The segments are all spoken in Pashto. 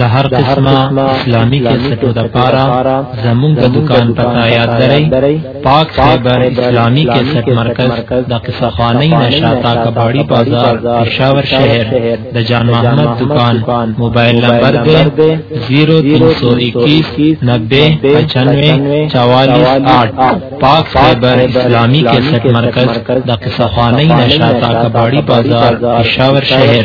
د هر قسمه اسلامي کیسټو د پاره زموږ د دکان پتا یاد درئ پاک خیبر اسلامي کیسټ مرکز د قصه خانه نشاتا کباړی بازار پېښور شهر د جان محمد دکان موبایل نمبر دی 0321 90 95 448 پاک خیبر اسلامي کیسټ مرکز د قصه خانه نشاتا کباړی بازار پېښور شهر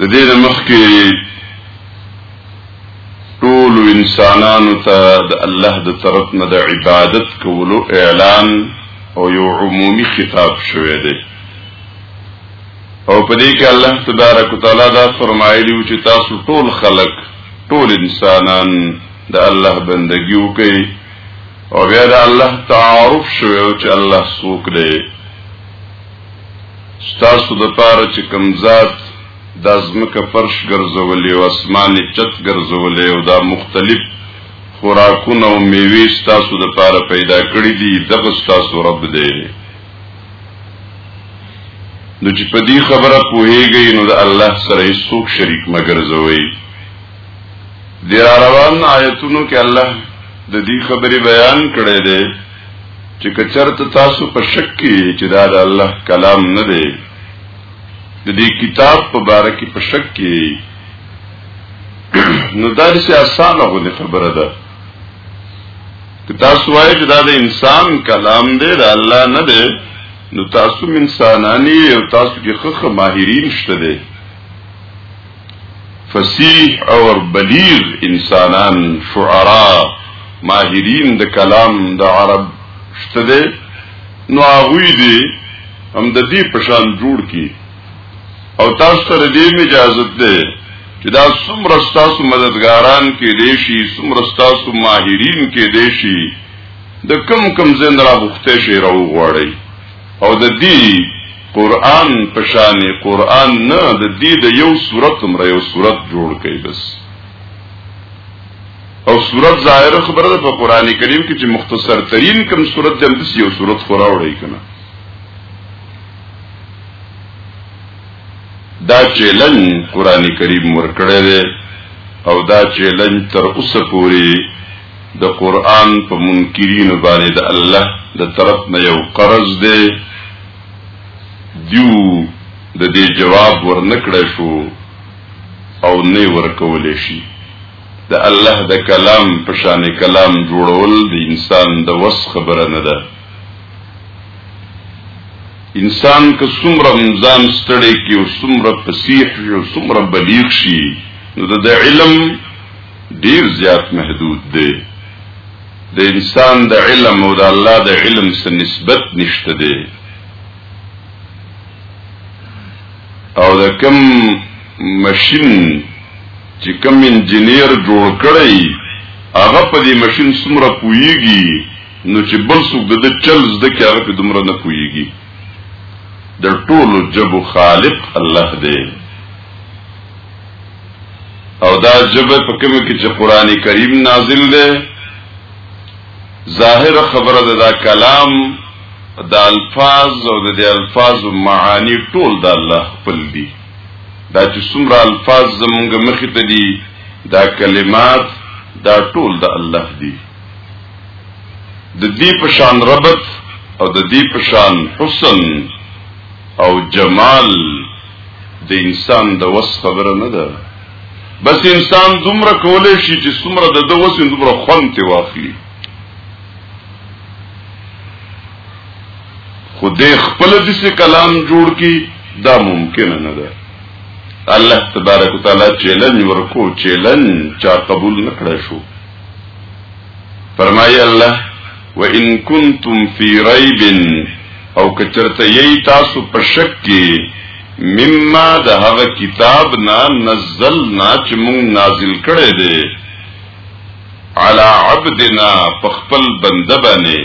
د دې نه مخکې ټول انسانانو ته د الله د طرف نه د عبادت کولو اعلان او یو عمومي خطاب شوی دی او په دې کې الله تبارک وتعالى دا فرمایلی چې تاسو ټول خلق ټول انسانان د الله بندگی وکړي او بیا د الله تعارف شوی چې الله څوک دی ستاسو د پاره چې کم ذات د ازمکه فرش ګرځولې او اسمان چت ګرځولې او دا مختلف خوراکونه او میوې ستاسو د پاره پیدا کړې دي دغه ستاسو رب دی نو چې په دې خبره پوهیږئ نو د الله سره هیڅ شریک مګر زوي د روان آیتونو کې الله د دې خبرې بیان کړې ده چې کچرته تاسو په شک کې چې دا د الله کلام نه دی د دې کتاب په باره کې په شک کې نو دا څه اسانه غوډه خبره ده که تاسو وایئ چې دا د انسان کلام دی د الله نه دی نو تاسو انسانانی او تاسو کې خخ ماهرین شته دي فصیح اور بلیغ انسانان شعرا ماهرین د کلام د عرب شته دی نو هغوی دی هم د دې پشان جوړ کی او تاسو ته دې اجازه ده چې دا څومره تاسو مددګاران کې دي شي څومره تاسو ماهرین کې دي شي د کم کم زند را بوخته شي راو غواړي او د دې قرآن په شان قرآن نه د دې د یو صورت مر یو صورت جوړ کړي بس او صورت ظاهر خبره ده په قرآن کریم کې چې مختصر ترین کم صورت د بس یو صورت خورا وړي کنه دا چیلنج قرآن کریم ورکړی دی او دا چیلنج تر اوسه پورې د قرآن په منکرینو باندې د الله د طرف نه یو قرض دی دیو د دې جواب ورنکړی شو او نه ورکول شي د الله د کلام په شان کلام جوړول د انسان د وس خبره نه ده انسان که څومره ځان ستړی کی او څومره فصیح او څومره بلیغ شي نو د علم ډیر زیات محدود دی د انسان د علم او د الله د علم سره نسبت نشته دی او د کم ماشين چې کم انجنیر جوړ کړی هغه په دې ماشين څومره پويږي نو چې بل څوک د چل زده کې هغه په دومره نه پويږي د ټولو جبو خالق الله دی او دا جبه په کوم کې چې قران کریم نازل دی ظاهر خبره ده دا کلام د الفاظ او د دې الفاظ معانی ټول د الله خپل دي دا چې څومره الفاظ زمونږ مخې ته دي دا کلمات دا ټول د الله دي د دې په شان ربط او د دې په شان حسن او جمال د انسان د وس خبره نه ده بس انسان دومره کولای شي چې څومره د د وس دومره خوند ته واخلي خو د خپل د څه کلام جوړ کی دا ممکن نه ده الله تبارک وتعالى چیلنج ورکو چیلنج چا قبول نکړه شو فرمایي الله وان کنتم فی ریب او کچرته یی تاسو په شک کې مما د هغه کتاب نا نزل نا چې مونږ نازل کړي دي علی عبدنا په خپل بنده باندې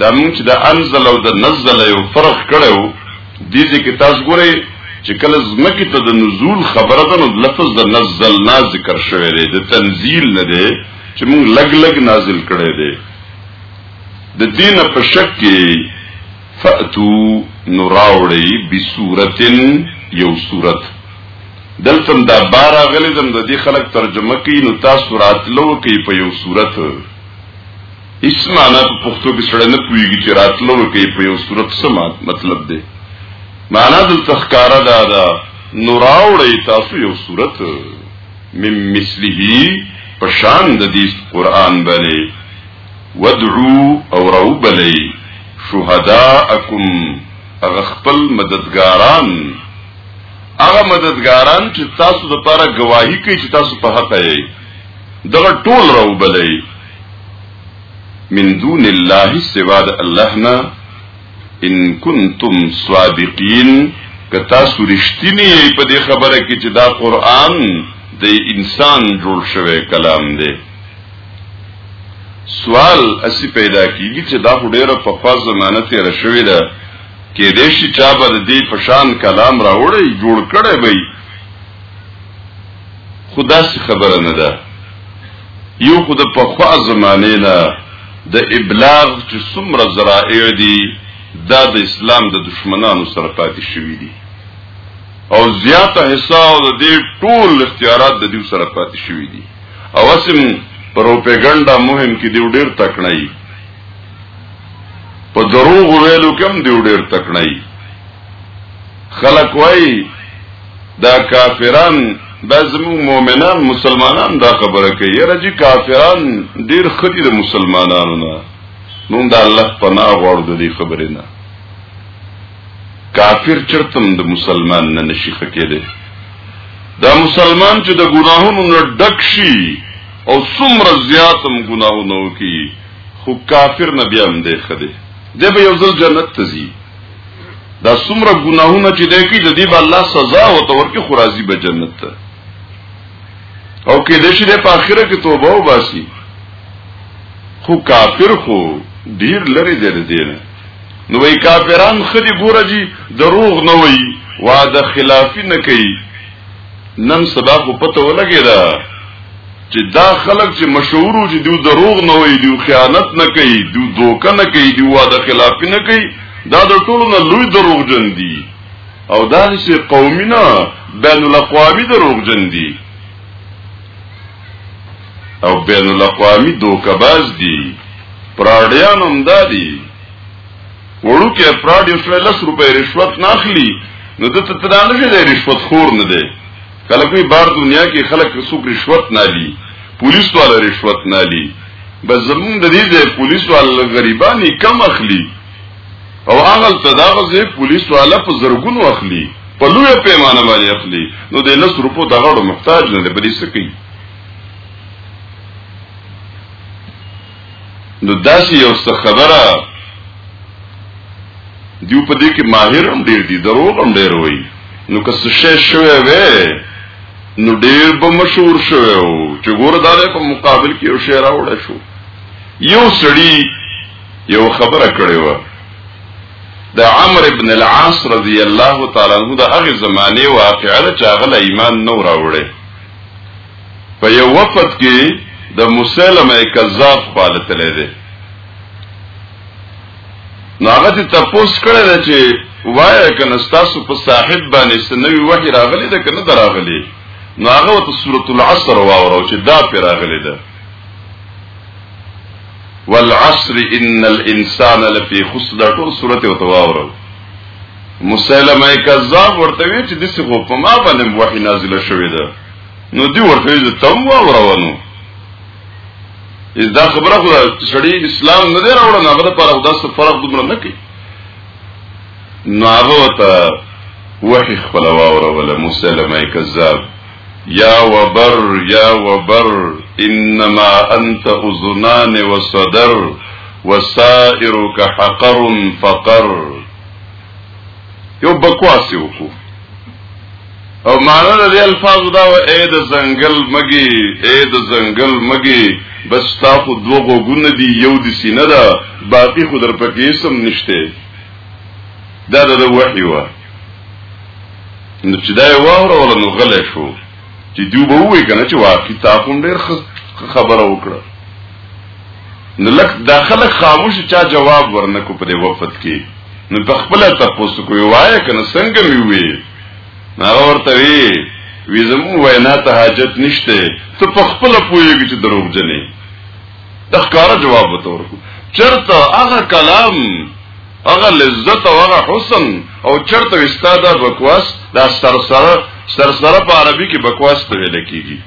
دا مونږ چې د انزل او د نزل یو فرق کړو دې ځکه تاسو ګورئ چې کله زمکه ته د نزول خبره ده نو لفظ د نزلنا ذکر شوی دی د تنزیل نه دی چې موږ لګ لګ نازل کړي دي د دین په شک کې فاتو نوراوړی بصورتن یو صورت دلته دا بار غلې زم د دې خلک ترجمه کوي نو تاسو راتلو کې په یو صورت اسمانه په پښتو کې سره نه پويږي چې راتلو کې په یو صورت سمات مطلب دی معنا د تخکارا دا دا نوراوړی تاسو یو صورت من مثله پشان د دې قران باندې ودعو او رو بلی شهداءکم اغه خپل مددګاران اغه مددګاران چې تاسو د پاره گواہی کوي چې تاسو په حق یې دغه ټول رو بلی من دون الله سوا د الله نه ان کنتم صادقین کتا سرشتنی ای په دې خبره کې چې دا قران د انسان جوړ شوی کلام دی سوال اسی پیدا کیږي چې دا ډیره په خوا زمانه تیر شوې ده کې دې شي چا بر دې پشان کلام راوړی جوړ کړي وي خدا څه خبره نه ده یو خود په خوا زمانه نه د ابلاغ چې څومره ذرائع دي دا د اسلام د دشمنانو سره پاتې شوی دي او زیاته حصہ او د دې ټول اختیارات د دې سره پاتې شوی دي او اسم پروپاګاندا مهم کې دی ډیر تکنای په دروغ ویلو کم دی ډیر تکنای خلک وای دا کافران دا زموږ مؤمنان مسلمانان دا خبره کوي یره جی کافران ډیر خدي د مسلمانانو نه نو دا الله پناه غوړ د دې خبرې نه کافر چرتم د مسلمان نه نشي خکېده دا مسلمان چې د ګناهونو نه ډک شي او څومره زیاتم ګناهونه وکړي خو کافر نه بیا هم دی خده دی به یو ځل جنت ته ځي دا څومره ګناهونه چې دی کوي د دې به الله سزا او تور کې خورازي به جنت ته او کې د شي د په اخره کې توبه او باسي خو کافر خو ډیر لري دی دی نو وی کافران خدي ګوره جی دروغ نه وی وعده خلافی نه کوي نن سبا خو پته ولګی دا چې دا خلک چې مشهور وو چې دوی دروغ نه وایي دوی خیانت نه کوي دوی دوکه نه کوي دوی واده خلاف نه کوي دا د ټولو نه لوی دروغجن دي او دا چې قومي نه بین الاقوامي دروغجن دي او بین الاقوامي دوکباز دي پراډیان هم دا دي وړو کې پراډیو شوی لس روپۍ رشوت نه اخلي نو د تترانه دې رشوت خور نه دی کله کوئی بار دنیا کې خلک څوک رشوت نه لي پولیس والا رشوت نه لي بس زمون د دې ځای پولیس والا غریبانی کم اخلي او هغه تداغه ځای پولیس والا په زرګونو اخلي په لوی پیمانه باندې اخلي نو د لس روپو دغه محتاج نه دی بلې سکی نو داسې یو څه خبره دیو په دې کې ماهر هم ډیر دي دروغ هم ډیر وایي نو که څه شی شوی وی نو ډیر به مشهور شوی و چې ګوره دا په مقابل کې یو شی راوړی شو یو سړی یو خبره کړې وه د عمر ابن العاص رضی الله تعالی عنہ د هغه زمانه واقعه چې هغه ایمان نو راوړی په یو وفد کې د مسلمه کذاب خپل تللی دی نو هغه ته تاسو کړه ده چې وای کنه تاسو په صاحب باندې سنوي وحي راغلي ده کنه دراغلي نو هغه ته سورۃ العصر واورو چې دا پر راغلي ده والعصر ان الانسان لفي خسر ټول سورۃ او تواورو مسلمه کذاب ورته وی چې دسه په ما باندې وحي نازله شوې ده نو دی ورته یې تم واورونو دا خبره خو سړی اسلام نه دی راوړ نه غره پر خدا سره فرق دومره نه کوي نو هغه ته وحي خپل واوروله مسلمه کذاب یا وبر یا وبر انما انت اذنان وصدر وسائرك حقر فقر یو بکواس وکړو او معنا د دې الفاظ دا و اې د زنګل مګي اې د زنګل مګي بس تا خو دوه غوګونه دي یو د سینه ده باقی خو در پکې اسم نشته دا د وحي و نو چې دا یو اور ول نو غلې شو چې دوی به وې کنه چې واقعي تا کوم ډېر خبره وکړه نو لک داخله خاموش چا جواب ورنکو په دې وفد کې نو په خپل تاسو کوی وای کنه څنګه می وی هغه ورته وی وی زمو وینا ته حاجت نشته ته په خپل پوهیږي چې دروغ جنې تخکاره جواب وتور چرته هغه کلام هغه لذت او هغه حسن او چرته استاد بکواس دا سرسره سرسره په عربي کې بکواس ته ویل کیږي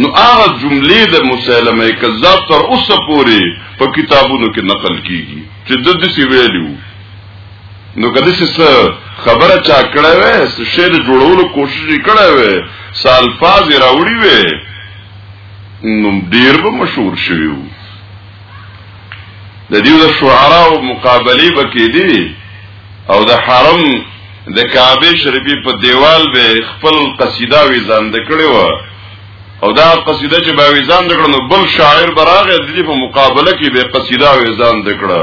نو هغه جملې د مسلمه کذاب تر اوسه پورې په کتابونو کې نقل کیږي چې د دې سی ویلو نو کله چې څه خبره چا کړه وې څه شعر جوړولو کوشش کړه وې سال فاز راوړي وې نو ډیر به مشهور شویو د دې د شعرا او مقابله بکې دي او د حرم د کعبه شریفه په دیوال به خپل قصیده وی ځان د کړي و او دا قصیده چې به وی ځان د کړنو بل شاعر براغه د دې په مقابله کې به قصیده وی ځان د کړه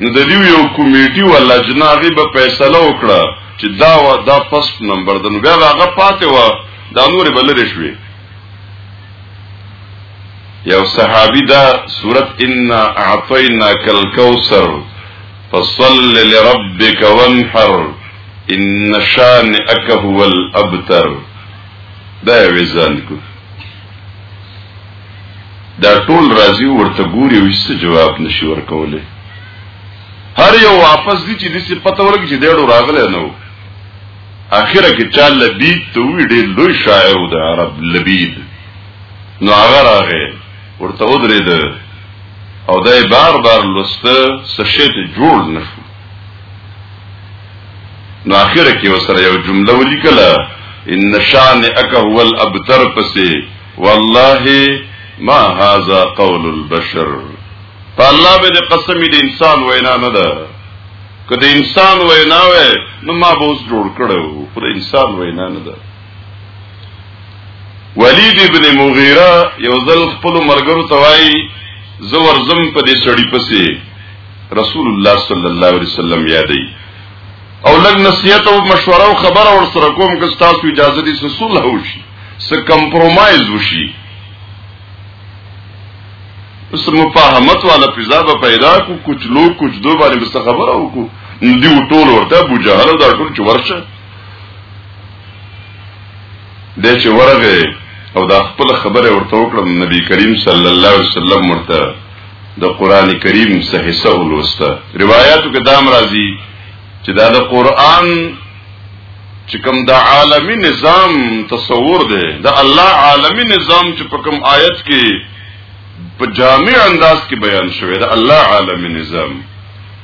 نو د دې یو کمیټي و لجنه غي به فیصله وکړه چې دا و دا پست نمبر د نو بیا هغه پاتې و دا نور به لری شوي یو صحابي دا صورت ان اعطینا کل کوثر فصل لربك وانحر ان شانئك هو الابتر دا وزن کو دا ټول راځي ورته ګوري او هیڅ جواب نشي ورکوله هر یو واپس دي چې د څه پته ورګي چې ډېر راغله نو اخره کې چا لبید ته وی ډېر لوی شاعر و د عرب لبید نو هغه راغی ورته ودرېد او دا یې بار بار لوسته څه شی ته جوړ نه شو نو اخره کې وسره یو جمله ولیکله ان شانئک هو الابتر پسې والله ما هذا قول البشر په الله باندې قسم دې انسان وینا نه ده کله انسان وینا وې نو ما به اوس جوړ کړو خو انسان وینا نه ده ولید ابن مغیره یو ځل خپل مرګرو توای زو ورزم په دې سړی پسې رسول الله صلی الله علیه وسلم یادې او لګ نصیحت او مشوره او خبره ور سره کوم که تاسو اجازه دي صلح وشي څه کمپرمایز وشي اوس مفاهمت والا فضا به پیدا کو کچھ لوگ کچھ دو باندې بس خبره وکړو دی ټول ورته ابو جهل دا ټول چې ورشه د چې ورغه او دا خپل خبره ورته وکړم نبی کریم صلی الله علیه وسلم ورته د قران کریم صحیح سه ولوسته روایتو کې دام راځي چې دا د قران چې کوم د عالمی نظام تصور دی د الله عالمی نظام چې په کوم آیت کې په جامع انداز کې بیان شوی دا الله عالمی نظام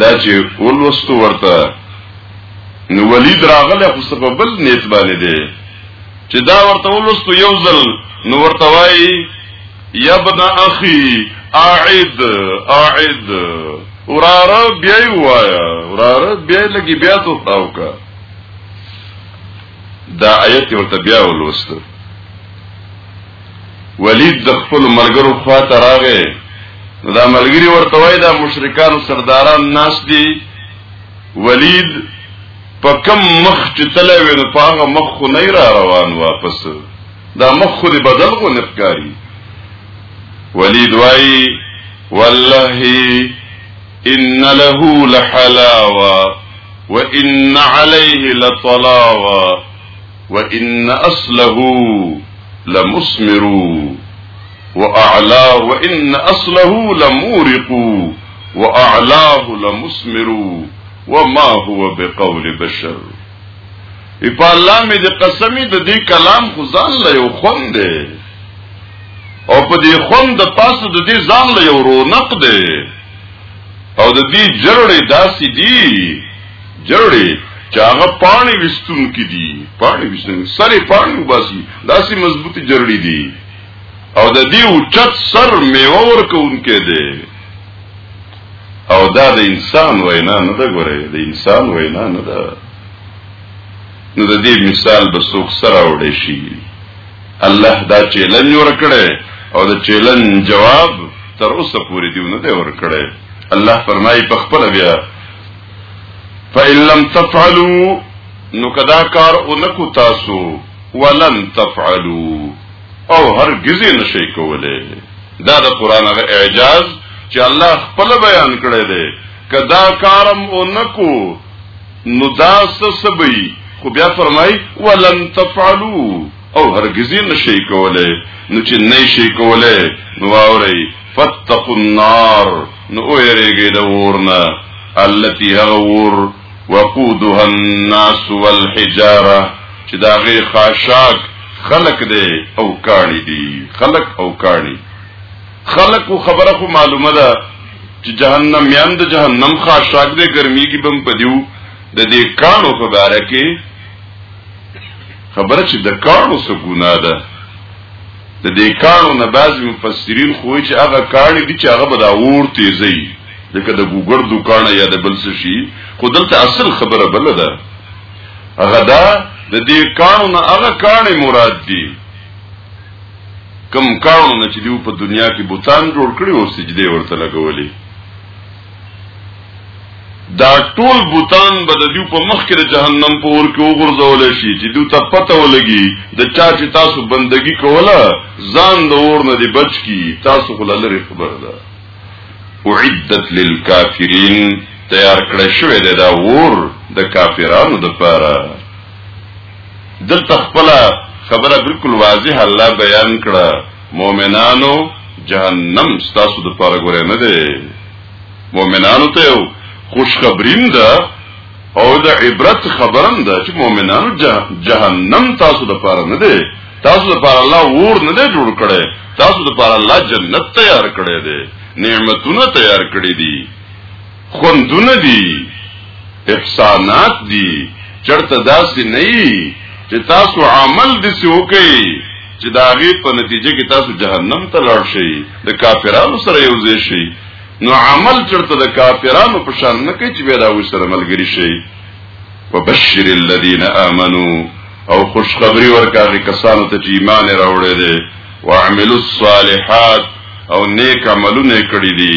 دا چې ولوستو ورته نو ولید راغله خو څه په بل نیت باندې دی چې دا ورته ولوستو یو ځل نو ورته وایي یا ابن اخي اعد اعد وراره بیا وایا وراره بیا لګي بیا تو خاو کا دا آیت ورته بیا ولوستو ولید د خپلو ملګرو خوا ته راغی، نو دا ملګري ورته وایي، دا مشرکانو سرداران ناست دي، ولید! په کوم مخ چې تللی وې، نو په هغه مخ خو نه یې را روان واپس، دا مخ خو دې بدل غوندې ښکاري. ولید وایي، والله ان له لحلاوه وان علیه لطلاوه. وان اصله لمثمر واعلاه وان اصله لمورق واعلاه لمثمر وما هو بقول بشر په الله مې د قسمی د دې کلام خو ځان له یو خوند دی او په دې خوند د پاسه د دې ځان له یو رونق دی او د دې جرړې داسې دی جړې چې هغه پانی وستون کې دي پانی وستون سره پانی وباسي داسې مضبوطی جړې دي او د دې اوچت سر میوه ورکوونکې ده او دا د انسان وینا نه ده ګوره د انسان وینا نه ده نو د دې مثال به څوک سره وړي شي الله دا چیلنج ورکړي او د چیلنج جواب تر اوسه پورې دیونه دی ورکړي الله فرمایي په خپل بیا فإن لم تفعلوا نو کدا کار اونکو تاسو ولن تفعلوا او هرگز نشي کوله دا د قران غ اعجاز چې الله خپل بیان کړی دی کدا کارم او نکو نو دا سبي خو بیا فرمای ولن تفعلوا او هرگز نشي کوله نو چې نشي کوله نو اوري فتقوا النار نو ویریږي د ورنه التي هغه ور وقودها الناس والحجاره چې دا غي خاشاک خلق دی او کاڼي دي خلق او کاڼي خلق او خبره خو معلومه ده چې جهنم یان د جهنم خاشاک دی ګرمي کې بم پدیو د دې کانو په باره کې خبره چې د کانو څه ګناه ده د دې کانو نه بعض مفسرین خو چې هغه کاني دي چې هغه به دا اور تیزي لکه د ګوګر دکان یا د بل څه شي خو دلته اصل خبره بل ده هغه دا د دې کانو نه هغه کاني مراد دي کم کانو نه چې دیو په دنیا کې بوتان جوړ کړي او سجده ورته لګولي دا ټول بوتان به د دیو په مخ کې د جهنم په اور کې وګرځول شي چې دوی ته پته ولګي د چا چې تاسو بندگی کوله ځان د اور نه دی بچ کی تاسو خو لری خبر ده اعدت للکافرین تیار کړی شوی دی دا اور د کافرانو د پاره دلته خپل خبره بالکل واضح الله بیان کړه مؤمنانو جهنم ستاسو د پاره ګورې نه دی مؤمنانو ته یو خوشخبریم ده او د عبرت خبرم ده چې مؤمنانو جهنم تاسو د پاره نه دی تاسو د پاره الله ور نه دی جوړ کړي تاسو د پاره الله جنت تیار کړي دی نعمتونه تیار کړي دي خوندونه دي احسانات دي چرته داسې نه یي چې تاسو عمل دې څه وکړي چې دا غي په نتیجه کې تاسو جهنم ته لاړ شئ د کافرانو سره یو ځای شئ نو عمل چرته د کافرانو په شان نه کوي چې بیا دا وي سره ملګری شئ وبشر الذين امنوا او خوشخبری ورکاږي کسانو ته چې ایمان راوړی دی وعملوا الصالحات او نیک عملونه کړی دي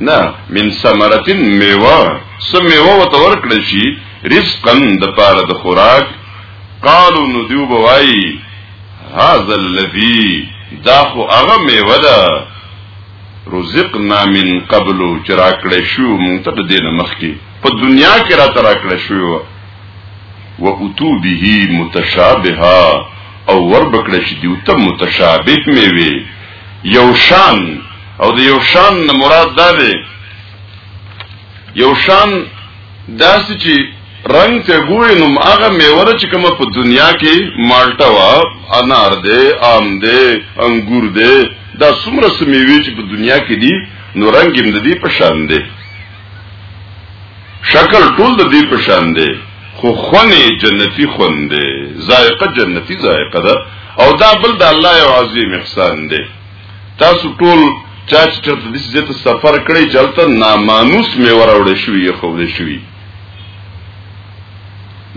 نه من ثمرت میوه سم میوه وته ورکړی شي رزقا د پاره د خوراک قالو نو دیو بوای هاذا الذی دا خو هغه میوه ده رزقنا من قبل چې راکړې شو مونږ ته د دینه مخکي په دنیا کې را تر راکړې شو و اتو به متشابها او ور بکړې شي دیو ته متشابه میوه یو شان او د یو شان نه مراد دا دی یو شان داسې چې رنگ ته ګوري نو هغه میوه چې کومه په دنیا کې مالټا وا انار دی آم دی انګور دی دا څومره سمیوي چې په دنیا کې دي نو رنگ هم د دې په شان دی شکل ټول د دې په شان دی خو خونه جنتی خون دی ذائقه جنتی ذائقه ده او دا بل د الله یو عظیم احسان دی تاسو ټول چا چې چرته د دې ته سفر کړی چلته نامانوس مې وراوړ شوی خو دې شوی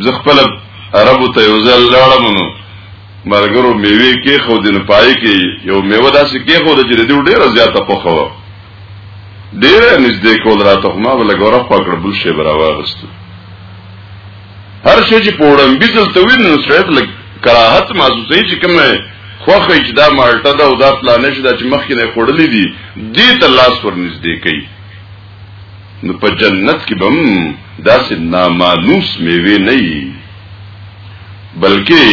زه خپل عربو ته یو ځل لاړم نو مرګرو میوه کې خو دین پای کې یو میوه داسې کې خو د جریدو ډیره زیاته پخوه ډیر نږدې کول راته خو ما بل ګوره خو کړ بل شی برا واغست هر شی چې پوړم به دلته وین نو سره لګ کراهت محسوسې چې کومه خوخه چې دا مالټه ده او دا پلانې شي دا چې مخکې نه خړلې دي دې ته لاس ور نږدې کوي نو په جنت کې بم داسې نامانوس میوه نه وي بلکې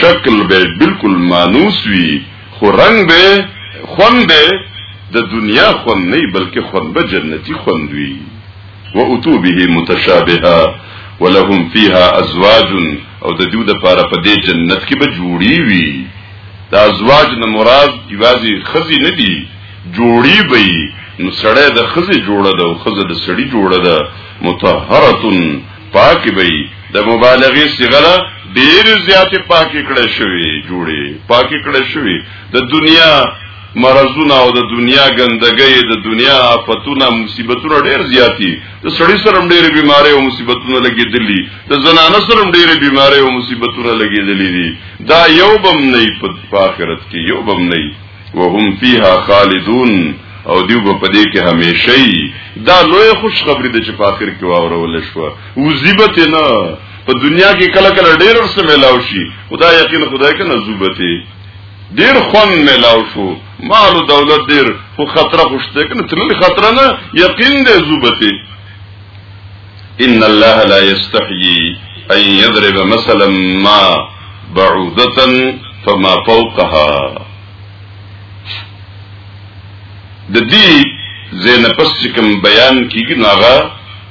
شکل به بالکل مانوس وي خو رنګ به خوند به د دنیا خوند نه بلکې خوند به جنتی خوند وي واتو به متشابها ولهم فيها ازواج او د دې د پاره په دې جنت کې به جوړي وي دا ازواج نه مراد ایوازي خزي نه دي جوړي به نو سړی د خزي جوړه ده او خزه د سړی جوړه ده متطهره پاکي به د مبالغه صيغه ده ډېر زیات پاکي کړه شوی جوړي پاکي کړه شوی د دنیا مرزونه او د دنیا ګندګۍ د دنیا آفتونه مصیبتونه ډېر زیاتی د سړی سره ډېر بیماری او مصیبتونه لګېدلې د زنانه سره ډېر بیماری او مصیبتونه لګېدلې دي دا یو بم نه په آخرت کې یو بم نه وهم فيها خالدون او دیو په پدې کې همیشئ دا لوی خوش خبری د چې په اخر کې واورول شو او زیبت نه په دنیا کې کله کله ډیر ورسره ملاو شي خدای یقین خدای کنه زوبته ډیر خوان ملاو شو مال او دولت ډیر خو خطر خوشته کنه تل خطر نه یقین دې زوبته ان الله لا يستحيي ان يضرب مثلا ما بعوده فما فوقها د دې زینب پس کوم بیان کیږي ناغه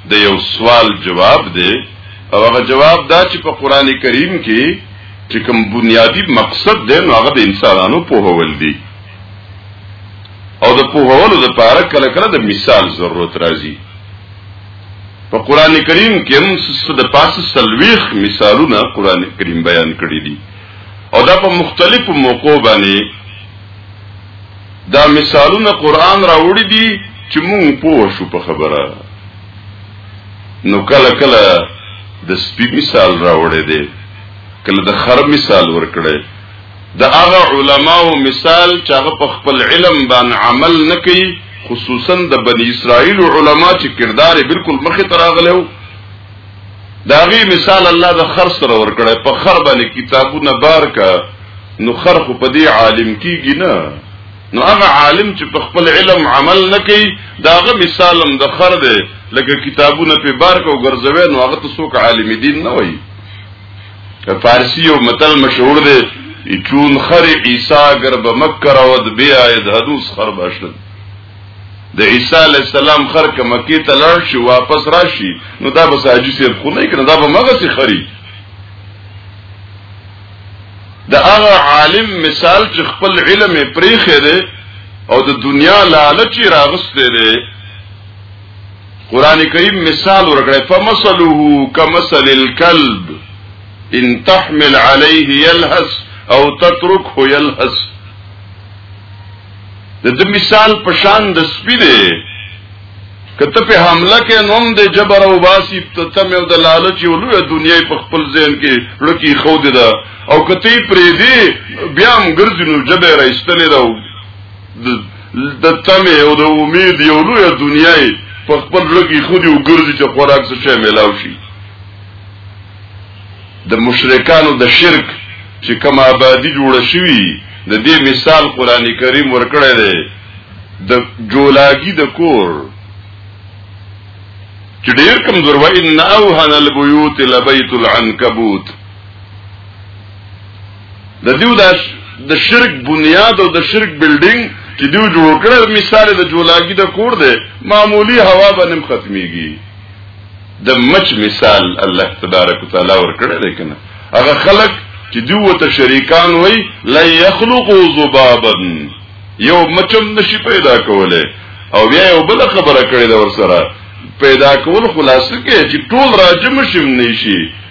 د یو سوال جواب دی او هغه جواب دا چې په قران کریم کې چې کوم بنیادی مقصد دی نو هغه د انسانانو په هول دی او د په هولو لپاره کله کله د مثال ضرورت راځي په قران کریم کې هم څه د پاسه سلويخ مثالونه قران کریم بیان کړی دي او دا په مختلفو موقعو باندې دا مثالونه قران راوړي دي چې موږ پوه شو په خبره نو کله کله د سپی مثال راوړی دی کله د خر مثال ورکړی د هغه علماو مثال چې هغه په خپل علم باندې عمل نه کوي خصوصا د بنی اسرائیل علما چې کردار بالکل مخې ته راغلی وو د هغې مثال الله د خر سره ورکړی په خر باندې کتابونه بار که نو خر خو په دې عالم کیږي نه نو هغه عالم چې په خپل علم عمل نه کوي دا هغه مثال هم د خر دی لکه کتابونه په بار کو ګرځوي نو هغه ته څوک عالم دین نه وایي په فارسی یو متل مشهور دی چون خر عیسی اگر به مکر او د بیا د حدوث خر باشد د عیسی علی السلام خر ک مکی ته لاړ شي واپس راشي نو دا به ساجي سیر خو نه کړه دا به مغه سي خري د هغه عالم مثال چې خپل علم پرې خره او د دنیا لالچ راغسته دی قران کریم مثال ورکړی فمثله کمثل الكلب ان تحمل عليه يلهث او تتركه يلهث د دې مثال په شان د سپی دی کته په حمله کې نوم د جبر او باسی ته تم او د لالچ او لوی دنیا په خپل ذهن کې لکی خو دې دا او کته پرې دی بیا هم ګرځینو جبر ایستلې دا د تمه او د امید یو لوی دنیا په خپل لګي خو دی وګرځي چې خوراک څه شي ملاو شي د مشرکانو د شرک چې کوم آبادی جوړ شوی د دې مثال قران کریم ورکړی دی د جولاګي د کور چې ډیر کم زور و ان اوهن البيوت لبيت العنكبوت د دیو د د شرک بنیاد او د شرک بلډینګ چې دیو جوړ کړ مثال د جولاګي د کور دی معمولی هوا باندې ختميږي د مچ مثال الله تبارک وتعالى ورکړی دی کنه هغه خلک چې دیو ته شریکان وای لا يخلقوا ذبابا یو مچم نشي پیدا کوله او بیا یو بل خبره کړې ده ورسره پیدا کول خلاصه کې چې ټول راجم شم نشي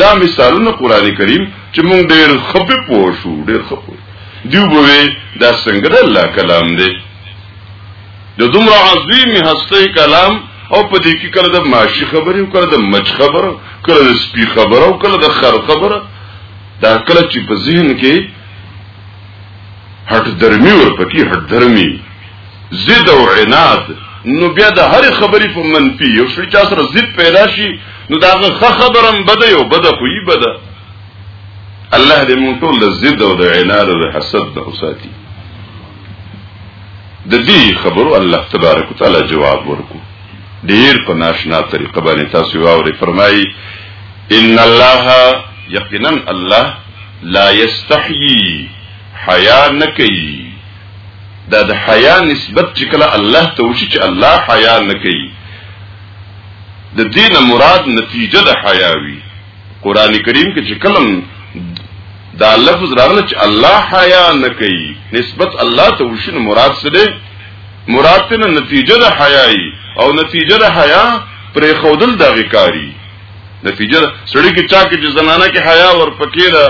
دا مثالونه قران کریم چې مونږ ډېر خپه پوه شو ډېر خپه دیو به دا څنګه د الله کلام دی د دومره عظیم هستی کلام او په دې کې کله د ماشي خبرې او کله د مچ خبره کله د سپي خبره او کله د خر خبره دا کله چې په ذهن کې هټ درمی ورپکې هټ درمی ضد او عناد نو بیا د هر خبرې په منفي یو شي چې سره ضد پیدا شي نو دا غه خبرم بده یو بده خو یې بده الله دې مونږ ټول د ضد او د عناد او د حسد نه وساتي د دې خبرو الله تبارک وتعالى جواب ورکو ډیر په ناشنا طریقه باندې تاسو واوري فرمایي ان الله یقینا الله لا یستحیی حیا نکئی دا د حیا نسبت چې کله الله ته وشي چې الله حیا نه کوي د دین مراد نتیجه د حیا وی قران کریم کې چې کلم دا لفظ راغله چې الله حیا نه کوي نسبت الله ته وشي مراد څه دی مراد ته نتیجه د حیاي او نتیجه د حیا پر خودل دغه کاری نتیجه سړی کې چا کې زنانه کې حیا ور پکې ده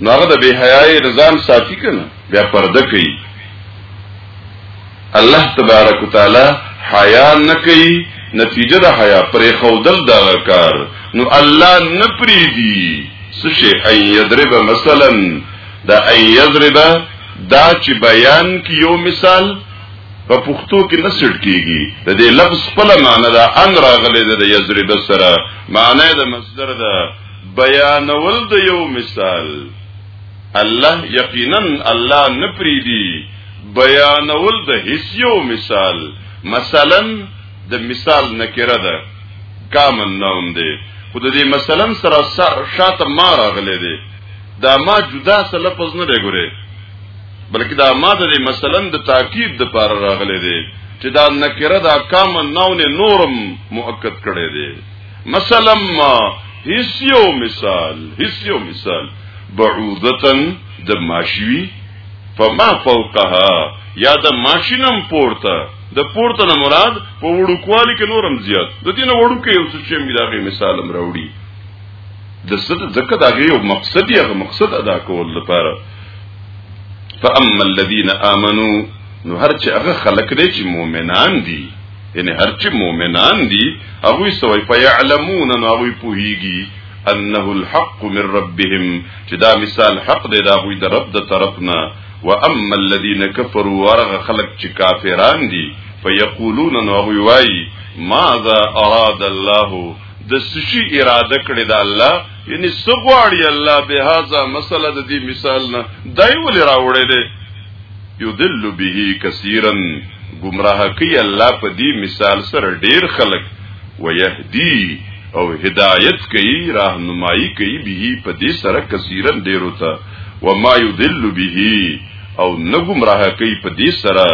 نو هغه د بے حیاي رضان ساتي کنه بیا پرده کوي الله تبارک وتعالى حیا نه کوي نتیجه د حیا پرې خودل دا کار نو الله نه پریدي څه شي ان یضرب مثلا دا ان یضرب دا چې بیان کی یو مثال په پښتو کې نه سټ کیږي د دې لفظ خپل معنی دا ان راغلی د یضرب سره معنی د مصدر ده بیانول د یو مثال الله یقینا الله نپریدی بیانول د هیڅ یو مثال مثلا د مثال نکره ده کامن نوم دی خو د دې مثلا سره شاته ما راغلی دی دا ما جدا سره لفظ نه دی ګوره بلکې دا ما د مثلا د تاکید د پار راغلی دی چې دا نکره دا کامن نوم نورم مؤکد کړی دی مثلا ما هیڅ یو مثال هیڅ یو مثال بعودتن د ماشوی فما فوقها یا د ماشینم پورته د پورته نه مراد په وړو کوالی کې نورم زیات د دینه وړو کې یو څه چې میراغه مثالم راوړي د ست زکه دا یو مقصد یا مقصد ادا کول لپاره فاما الذين امنوا نو هر چې هغه خلک دی چې مؤمنان دي یعنی هرچی مؤمنان دی هغه سوی فیعلمون نو هغه پوهیږي انه الحق من ربهم چې دا مثال حق دی دا غوی د رب د طرفنا واما الذين كفروا ورغ خلق چې کافران دي فيقولون نو هغه وایي ماذا اراد الله د سشي اراده کړې ده الله یعنی سغواړي الله به هاذا مسله د دې مثال نه دای ولې راوړې ده یضل به کثیرا گمراه کوي الله په دې مثال سره ډیر خلق ويهدي او هدایت کوي راهنمایي کوي به په دې سره کثیرا ډیر وته وما یضل به او نه گمراه کوي په دې سره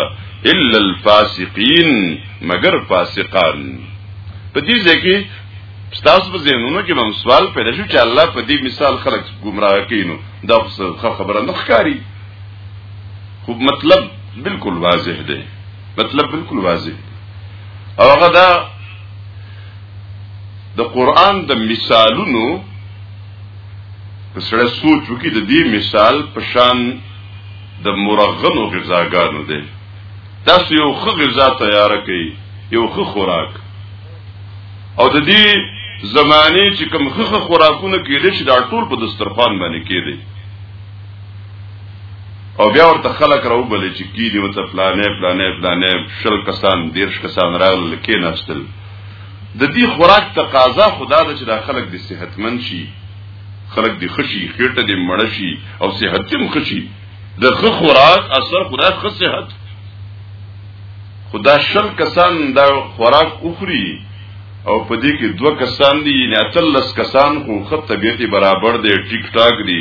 الا الفاسقین مگر فاسقان په دې ځکه ستاسو په ذهنونو کې مم سوال پیدا شو چې الله په دې مثال خلک گمراه کینو دا خبره نه ښکاری خو مطلب بالکل واضح دی مطلب بالکل واضح دی او هغه دا د قران د مثالونو په سره سوچ وکي د دې مثال په شان د مرغنو غذاګانو دی تاسو یو ښه غذا تیار کړئ یو ښه خوراک او د دې زمانه چې کوم ښه خوراکونه کېدې چې دا ټول په دسترخوان باندې کېدې او بیا ورته خلک راو بلې چې کی دی وته پلانې پلانې پلانې شل کسان دیرش کسان راغلل کې ناشتل د دې خوراک تقاضا خدا د چې دا خلک د صحتمن شي خلک د خشي خېټه د مړ شي او صحت هم خشي د خ خوراک اثر خدا خ صحت خدا شل کسان دا خوراک اخري او په دې کې دوه کسان دي یعنی اتلس کسان خو خط طبيعت برابر دی ټیک ټاک دی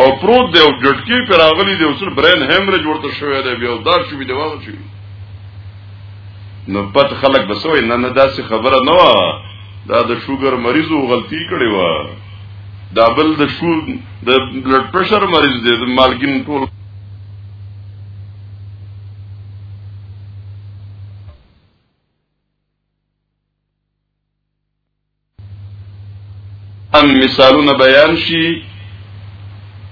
او پروت دی او جټکی پر راغلی دی اوسل برین هیمرج ورته شوی دی بیا دار شو دی واغ شو نو پد خلک بسوي نه نه داسې خبره نه و دا د شوګر مریضو غلطي کړې و دا بل د شو د بلډ پريشر مریض دی د مالګین ټول ام مثالونه بیان شي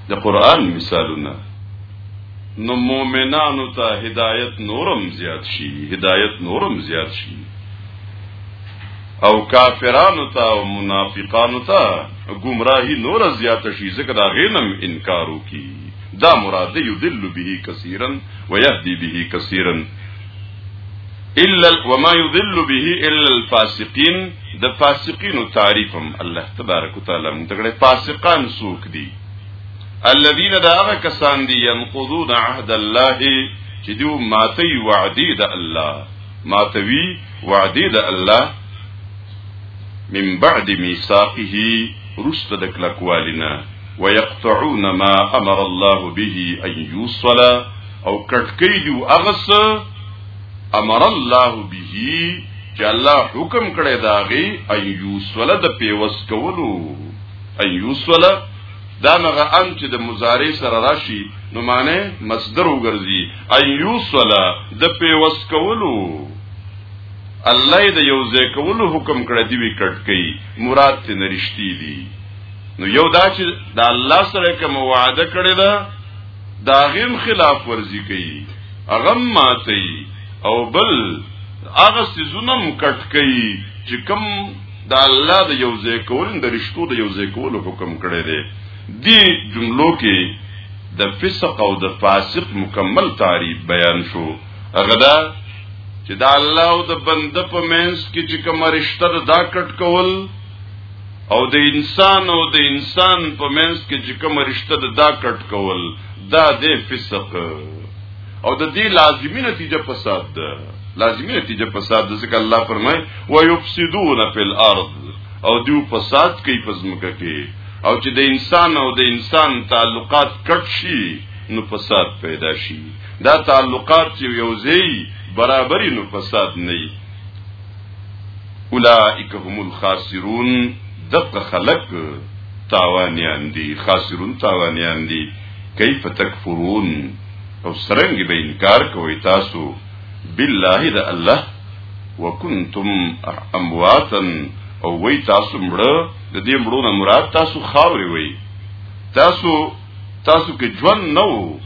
د قران مثالونه نو مؤمنانو ته هدایت نورم زیات شي هدایت نورم زیات شي او کافرانو ته او منافقانو ته گمراهی نور زیات شي ځکه دا غینم انکار وکي دا مراد یذل به کثیرا ويهدي به کثیرا الا وما يضل به الا الفاسقين د فاسقینو تعریفم الله تبارک وتعالى موږ دغه فاسقان سوق دي الذين داغه کسان دي ينقضون عهد الله چې دوی ماتي وعده د الله ماتوي وعده د الله من بعد ميثاقه رست د کلکوالنا ويقطعون ما امر الله به ان يوصل او کټکې دی اغس امر الله به چې الله حکم کړی داغي ايوسل د پیوس کولو ايوسل دا مغه ان چې د مضارع سره راشي نو معنی مصدر وګرځي ايوسل د پیوس کولو الله د یو ځای کولو حکم کړی دی وکټ کوي مراد ته نرشتي دي نو یو دا چې د الله سره کوم وعده کړی ده داغم خلاف ورزی کوي اغم ماتي او بل هغه سيزونم کټ کوي چې کم د الله د یو ځای کول د رښتو د یو ځای کول حکم کړی دی دی جملو کې د فسق او د فاسق مکمل تعریف بیان شو هغه دا چې د الله او د بنده په منځ کې چې کوم رښتیا دا کټ کول او د انسان او د انسان په منځ کې چې کوم رشتہ د دا کټ کول دا د فسق او د دې لازمی نتیجه فساد ده لازمی نتیجه فساد ده ځکه الله فرمای و یفسدون فی الارض او دیو فساد کوي په ځمکه کې او چې د انسان او د انسان تعلقات کټ شي نو فساد پیدا شي دا تعلقات چې یو ځای برابرۍ نو فساد نه اولائک هم الخاسرون دغه خلق تاوانیان دي خاسرون تاوانیان دي کیف تکفرون او سرنګ به انکار کوي تاسو بالله د الله وکنتم امواتا او وی تاسو مړه د دې مړو نه مراد تاسو خاوري وي تاسو تاسو کې ژوند نه وو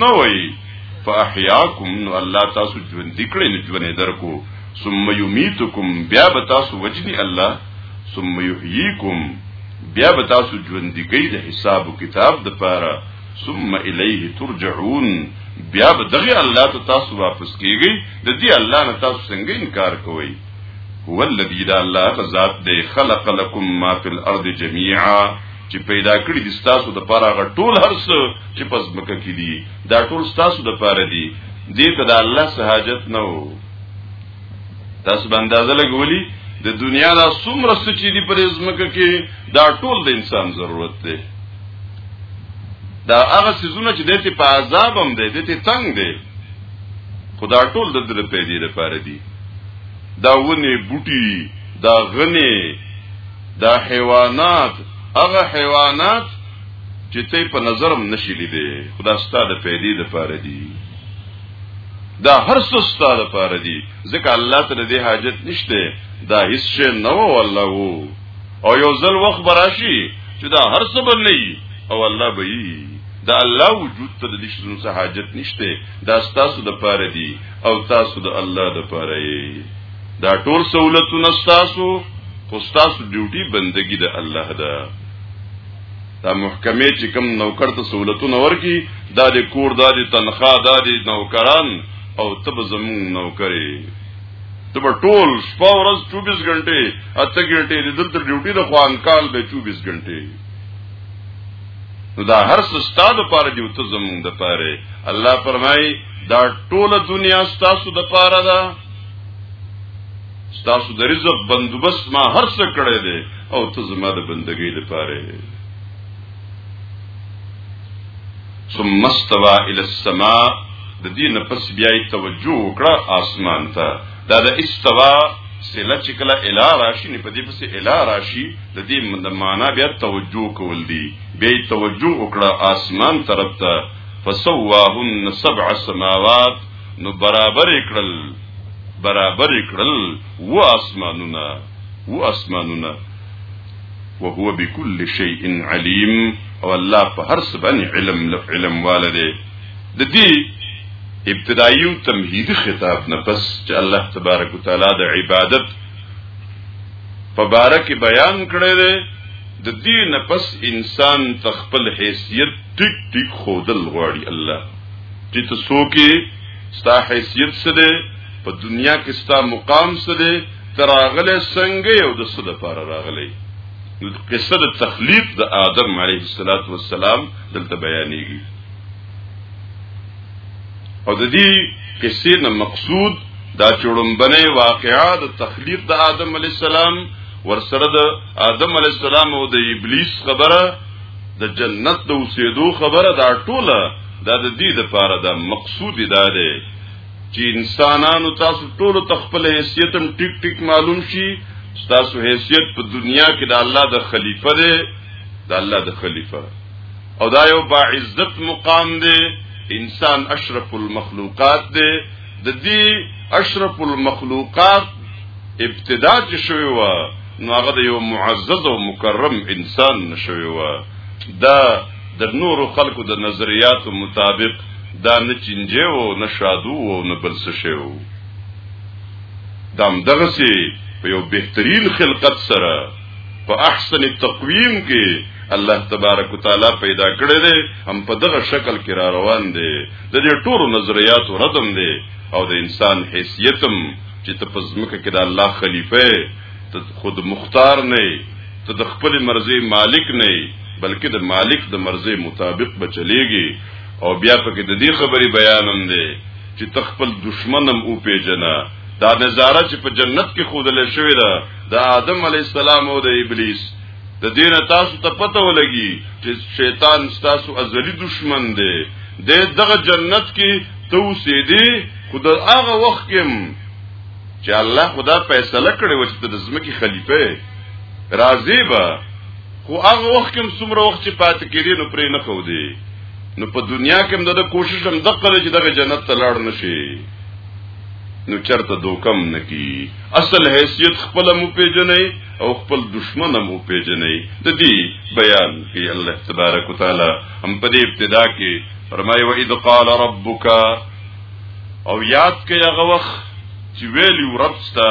نه وای فاحیاکم نو الله تاسو ژوند دکړي نو ژوند درکو ثم یمیتکم بیا به تاسو وجنی الله ثم یحییکم بیا به تاسو ژوند دکړي د حساب او کتاب د پاره ثم الیه ترجعون بیا به دغه الله ته تاسو واپس کیږئ د دې الله نه تاسو څنګه انکار کوئ هو الذی لا الله غزاد دی خلق لكم ما فی الارض جميعا چې پیدا کړی دي تاسو د پاره غ ټول هرڅ چې پس مکه کې دي دا ټول تاسو د پاره دي دې ته د الله سہاجت نه وو تاسو باندې ځل غولي د دنیا دا څومره سچې دي پر ځمکه کې دا ټول د انسان ضرورت دی دا هغه سيزونه چې دته په عذاب هم دی دته تنگ دی خدا ټول د دې پیدا لپاره دي دا ونی بوټي دا غنی دا حیوانات هغه حیوانات چې ته په نظرم نشي لیدې خدا ستاده پیدې د پاره دي دا هر څه ستاده پاره دي ځکه الله تعالی دې حاجت نشته دا هیڅ شی نه و الله وو او یو ځل وخت براشي چې دا هر څه بل نه او الله به یي دا الله وجود ته د دې شنو حاجت نشته دا ستاسو د پاره دي او تاسو د الله د پاره یې دا ټول سہولتونه ستاسو خو ستاسو ډیوټي بندگی د الله ده دا محکمه چې کم نوکر ته سہولتونه ورکي دا د کور دا د تنخواه دا د نوکران او تب زمون نوکرې تب ټول شپه ورځ 24 غنټه اته غنټه د دلته ډیوټي د خوان کال به 24 غنټه نو دا هر څه ستاسو لپاره دی او ته زمونږ لپاره الله فرمای دا ټوله دنیا ستاسو لپاره ده ستاسو د رزق بندوبست ما هر څه کړی دی او ته زما د بندګۍ لپاره ثم استوى الى السماء د دې نه پس بیا یې توجه وکړه اسمان ته دا د استوا سله چې کله اله راشي نه پدې پسې اله راشي د دې د معنا بیا توجه کول دي بیا توجه وکړه اسمان طرف ته فسواهن سبع سماوات نو برابر کړل برابر کړل و اسمانونه و اسمانونه وهو بكل شيء عليم او الله په هر څه باندې علم علم والده د دې ابتدایي او تمهیدي خطاب نه پس چې الله تبارک وتعالى د عبادت په باره کې بیان کړی دی د دې نه پس انسان تخپل حیثیت ټیک ټیک خودل غواړي الله چې ته څوک یې ستا حیثیت څه دی په دنیا کې ستا مقام څه دی ته راغلی څنګه یو د څه لپاره راغلی نو قصه د تخلیق د آدم علیه السلام دلته بیانېږي او د دې قصې نه مقصود دا چړمبنه واقعا د تخلیق د آدم علیه السلام ورسره د آدم علیه السلام او د ابلیس خبره د جنت د اوسېدو خبره دا ټوله دا د دې لپاره دا مقصود دا دی چې انسانانو تاسو ټول ته خپل حیثیت هم ټیک ټیک معلوم شي تاسو حیثیت په دنیا کې د الله د خلیفہ دی د الله د خلیفہ او دا یو با عزت مقام دی انسان اشرف المخلوقات دی د دې اشرف المخلوقات ابتدا چې شوی و نو هغه د یو معزز او مکرم انسان نشوی و دا د نورو خلکو د نظریاتو مطابق دا نه چنجه او نه شادو او نه بل څه شی و دام دغه سي په یو بهترین خلقت سره په احسن تقویم کې الله تبارک وتعالى پیدا کړی دی هم په دغه شکل کې را روان دی د دې ټولو نظریاتو ردم دی او د انسان حیثیتم چې ته په ځمکه کې د الله خلیفه ته خود مختار نه ته د خپل مرزي مالک نه بلکې د مالک د مرزي مطابق بچلېږي او بیا پکې د دې خبرې بیانم دی چې ته خپل دشمنم او پیجنه دا نظاره چې په جنت کې خودل شوې ده د آدم علی السلام او د ابلیس د دین تاسو ته پته ولګي چې شیطان تاسو ازلی دشمن دی د دغه جنت کې ته اوسېدي خو د هغه وخت کې چې الله خدا فیصله کړې و چې د زمکي خلیفہ راضي به خو هغه وخت کې څومره وخت چې پاتې کېدی نو پرې نه خو دی نو په دنیا کې هم د کوشش هم دقل چې دغه جنت ته لاړ نشي نو چرته دوکم نکی اصل حیثیت خپل مو پیژنې او خپل دشمن هم وپیژني د دې بیان کې الله تبارک وتعالى هم په دې ابتدا کې فرمایي و اذ قال ربک او یاد کې هغه وخت چې ویلی رب ستا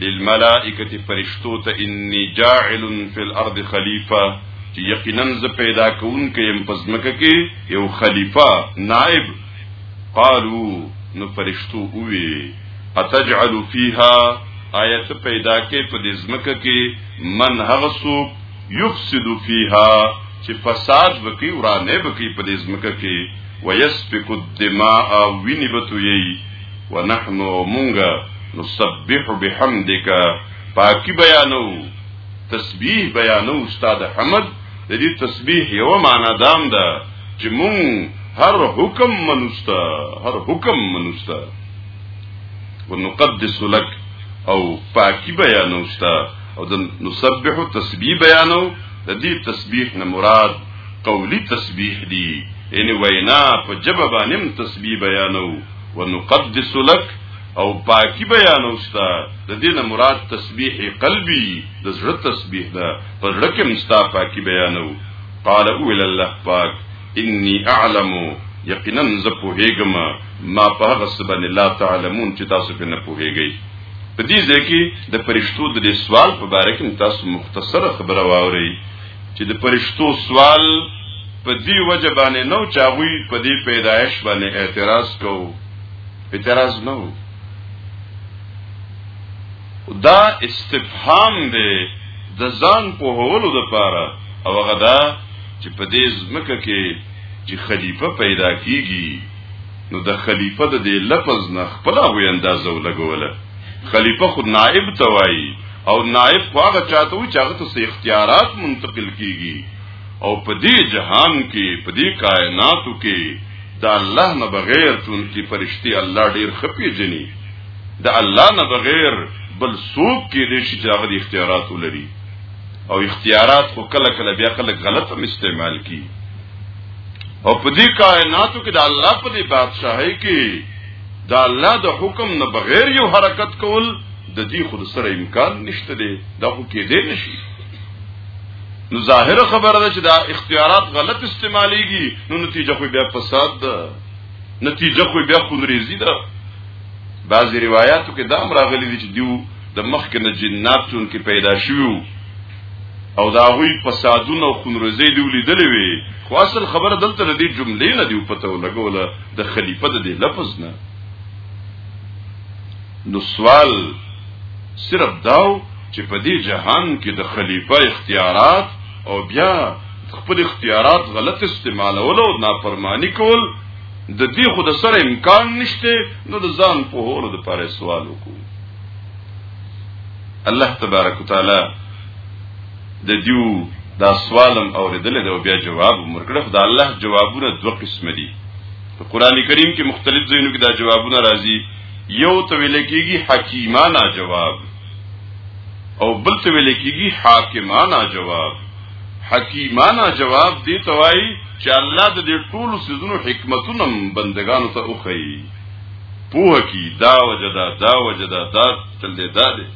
للملائکه فرشتو ته انی جاعل فی الارض خلیفہ چې یقینا ز پیدا کون کې يم پزمکه کې یو خلیفہ نائب قالو نو فرشتو وی اتجعل فيها آیت پیدا کې په دې ځمکه کې من هغه څوک یفسد فیها چې فساد وکي ورانه وکي په دې ځمکه کې ويسفك الدماء ویني بتوي ونحن مونږه نسبح بحمدك پاکي بیانو تسبیح بیانو استاد حمد د دې تسبیح یو معنا دام ده دا چې مونږ هر حکم منوستا هر حکم منوستا ونقدس لك او پاکی بیانو ستا او د نسبح تسبیح بیانو د دې تسبیح نه مراد قولی تسبیح دی یعنی وینا په جبه باندې تسبیح بیانو ونقدس لك او پاکی بیانو ستا د دې نه مراد تسبیح قلبی د زړه تسبیح ده په زړه کې مستا پاکی بیانو قال اول الله پاک انی اعلم یقینا ز پوهیګم ما په هغه سبن لا تعلمون چې تاسو په نه پوهیږئ په دې ځای کې د پرشتو د سوال په باره کې تاسو مختصره خبره واورئ چې د پرشتو سوال په دې وجه باندې نو چاغوي په دې پیدایش باندې اعتراض کوو اعتراض نه وو دا استفهام دی د ځان په هولو د پاره او هغه دا چې په دې ځمکه کې چې خلیفہ پیدا کیږي نو د خلیفہ د دې لفظ نه خپل او اندازو لګوله خلیفہ خود نائب توای او نائب خو هغه چاته و چې هغه ته اختیارات منتقل کیږي او په دې جهان کې په دې کائناتو کې دا الله نه بغیر تون کې فرشتي الله ډیر خپې جنې د الله نه بغیر بل څوک کې دې شي چې هغه اختیارات ولري او اختیارات خو کله کله بیا کله غلط هم استعمال کی او په دې کائناتو کې د الله په دې بادشاہي کې د الله د حکم نه بغیر یو حرکت کول د دې خود سره امکان نشته دی دا خو کې دی نشي نو ظاهر خبره ده چې دا اختیارات غلط استعماليږي نو نتیجه خو بیا فساد ده نتیجه خو بیا خونریزی ده بعضی روایتو کې دا هم راغلي دي چې دیو د مخکې نه جنات چون کې پیدا شویو او دا غوی فسادونه او خونریزی دی ولیدلې وي خو اصل خبره دلته د دې جملې نه دی پته ولګوله د خلیفہ د دې لفظ نه نو سوال صرف داو چې په دې جهان کې د خلیفہ اختیارات او بیا خپل اختیارات غلط استعمالول او نافرمانی کول د دې خود سره امکان نشته نو د ځان په هورو د پاره سوال وکړو الله تبارک وتعالى د دیو دا سوالم اوریدل دی او بیا جواب مرکړه خدای الله جوابونه دوه قسم دي په قران کریم کې مختلف ځایونو کې دا جوابونه راځي یو ته ویل کېږي حکیمانه جواب او بل ته ویل کېږي حاکمانه جواب حکیمانه جواب دی توای چې الله د دې ټول سيزونو حکمتونه بندگانو ته وخی پوه کی دا وجدا دا وجدا دا تل دې دا دې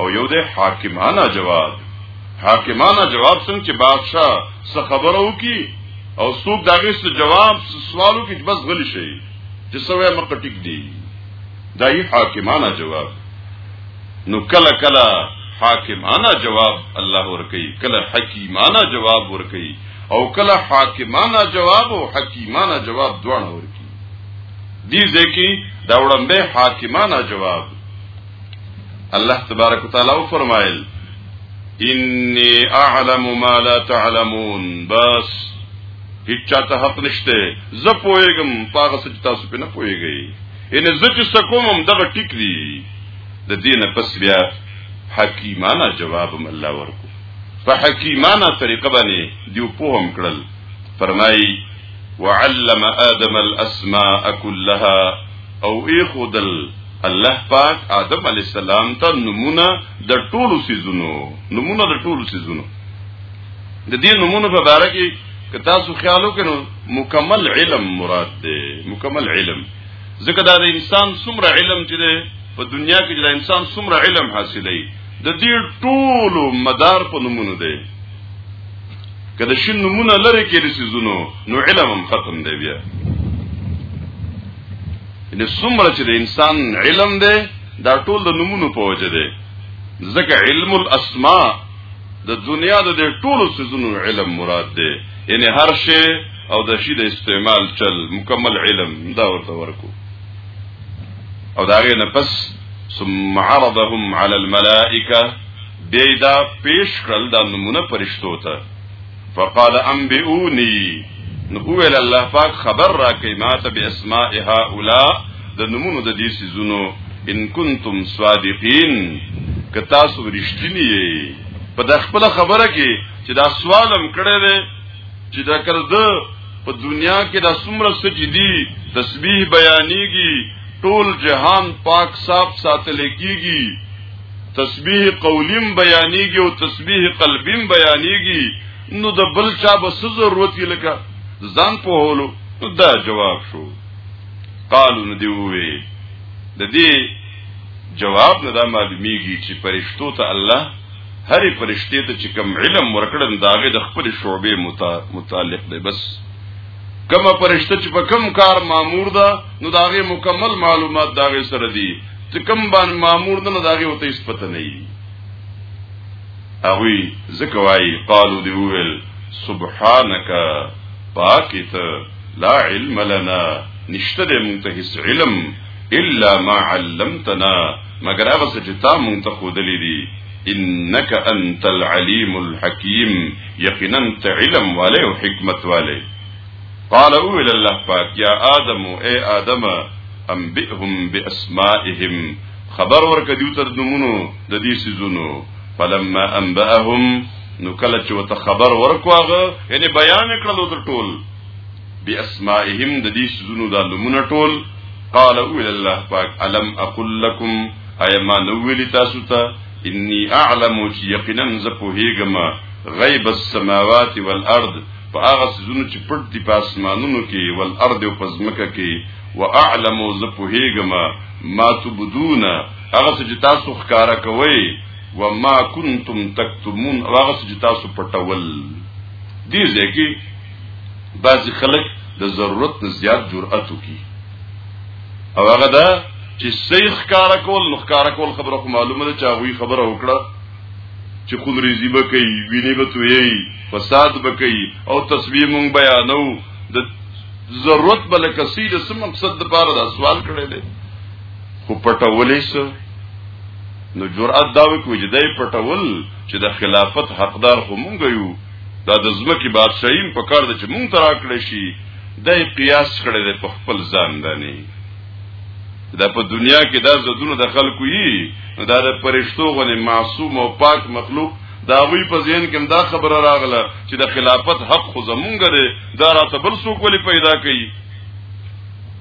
او یو دې حاکمانه جواب حاکمانه جواب څنګه چې بادشاہ څه خبرو کی او څوک داغه څه جواب سوالو کې بس غلی شي چې سوې مکه ټیک دی دای حاکمانه جواب نو کله کله حاکمانه جواب الله ورکي کله حکیمانه جواب ورکي او کله حاکمانه جواب او حکیمانه جواب دواړه ورکي دي ځکه دا وړاندې حاکمانه جواب الله تبارک وتعالى فرمایل انی اعلم ما لا تعلمون بس هیڅ چاته حق نشته زه پوهیږم پاغه څه تاسو په نه پوهیږئ ان زه چې سکوم هم دغه ټیک دی د دینه پس بیا حکیمانه جواب هم الله ورکو په حکیمانه طریقه باندې دیو پوهم کړل فرمای وعلم آدم الاسماء كلها او ای خودل الله پاک آدم علی السلام ته نمونه د ټولو سيزونو نمونه د ټولو سيزونو د دې نمونه په اړه کې که تاسو خیال وکړئ مکمل علم مراد دی مکمل علم ځکه دا د انسان څومره علم چې دی په دنیا کې د انسان څومره علم حاصلې د دې ټولو مدار په نمونه دی کله چې نمونه لري کې د سيزونو نو علم هم ختم دی بیا ان څومره چې د انسان علم دی دا ټول د نمونه په وجه دی ځکه علم الاسماء د دنیا د ټولو سيزونو علم مراد دی یعنی هر شی او د شی د استعمال چل مکمل علم دا ورته ورکو او دا غي نه پس ثم عرضهم على الملائکه بیا دا پیش کړل دا نمونه پرشتو ته فقال انبئوني نو ویل الله پاک خبر را کوي ما ته به اسماء هؤلاء د نمونه د دې سيزونو ان کنتم صادقین که تاسو رښتینی یې په د خپل خبره کې چې دا سوال هم کړی دی چې دا کړه ده په دنیا کې دا څومره څه چې دي تسبیح بیانېږي ټول جهان پاک صاف ساتل کېږي تسبیح قولیم بیانېږي او تسبیح قلبیم بیانېږي نو د بل چا به څه ضرورت یې لکه ځان په هولو نو دا جواب شو قالو نو دی ووی د دې جواب نه دا معلومیږي چې پرشتو ته الله هرې فرشته ته چې کوم علم ورکړم داغه د خپل شعبې متعلق دی بس کومه فرشته چې په کوم کار مامور ده نو داغه مکمل معلومات داغه سره دي چې کوم باندې مامور نه داغه وته هیڅ پته نه وي اوی زکوای قالو دی ویل سبحانك پاکت لا علم لنا نشته مونږ ته هیڅ علم الا ما علمتنا مګر هغه څه چې تا مونږ ته خودلې دي انك انت العليم الحكيم يقينا علم والي او حکمت والي قال اول الله پاک يا ادم اي ادم انبئهم باسمائهم خبر ورکه دیو تر نمونو د دې سيزونو فلما انبئهم نو کله چې وته خبر ورکواغه یعنی بیان کړل تر ټول باسمائهم د دې سيزونو دا لمونه ټول قال اول الله پاک الم اقول لكم اي ما نو ویلی تاسو ته اني اعلم چې یقینا زه په هیګما غیب السماوات والارض په هغه سيزونو چې پټ دي په اسمانونو کې ول ارض او په ځمکه کې واعلم ز په هیګما ما تبدون هغه چې تاسو ښکارا کوي وما كنتم تكتمون هغه چې تاسو پټول دي ځکه بعضی خلک د ضرورت نه زیات جرأت وکي او هغه دا چې سیخ کار کول نو کار کول خبره خو معلومه ده چې هغه خبره وکړه چې خون ریزی به کوي ویني به توي فساد به کوي او تصویر مونږ بیانو د ضرورت بل کسي د سم مقصد لپاره دا سوال کړی دی خو پټولې سره نو جرأت دا وکوي چې دای پټول چې د خلافت حقدار خو مونږ یو دا د ځمکې بادشاہیم په کار ده چې مونږ ته راکړی شي دا قیاس کړی دی په خپل ځان باندې دا په دنیا کې دا زدونه د خلکو یي دا د پرشتو غني معصوم او پاک مخلوق دا غوی په ذهن کې دا خبره راغله چې د خلافت حق خو زمونږ دی دا راته بل څوک ولې پیدا کوي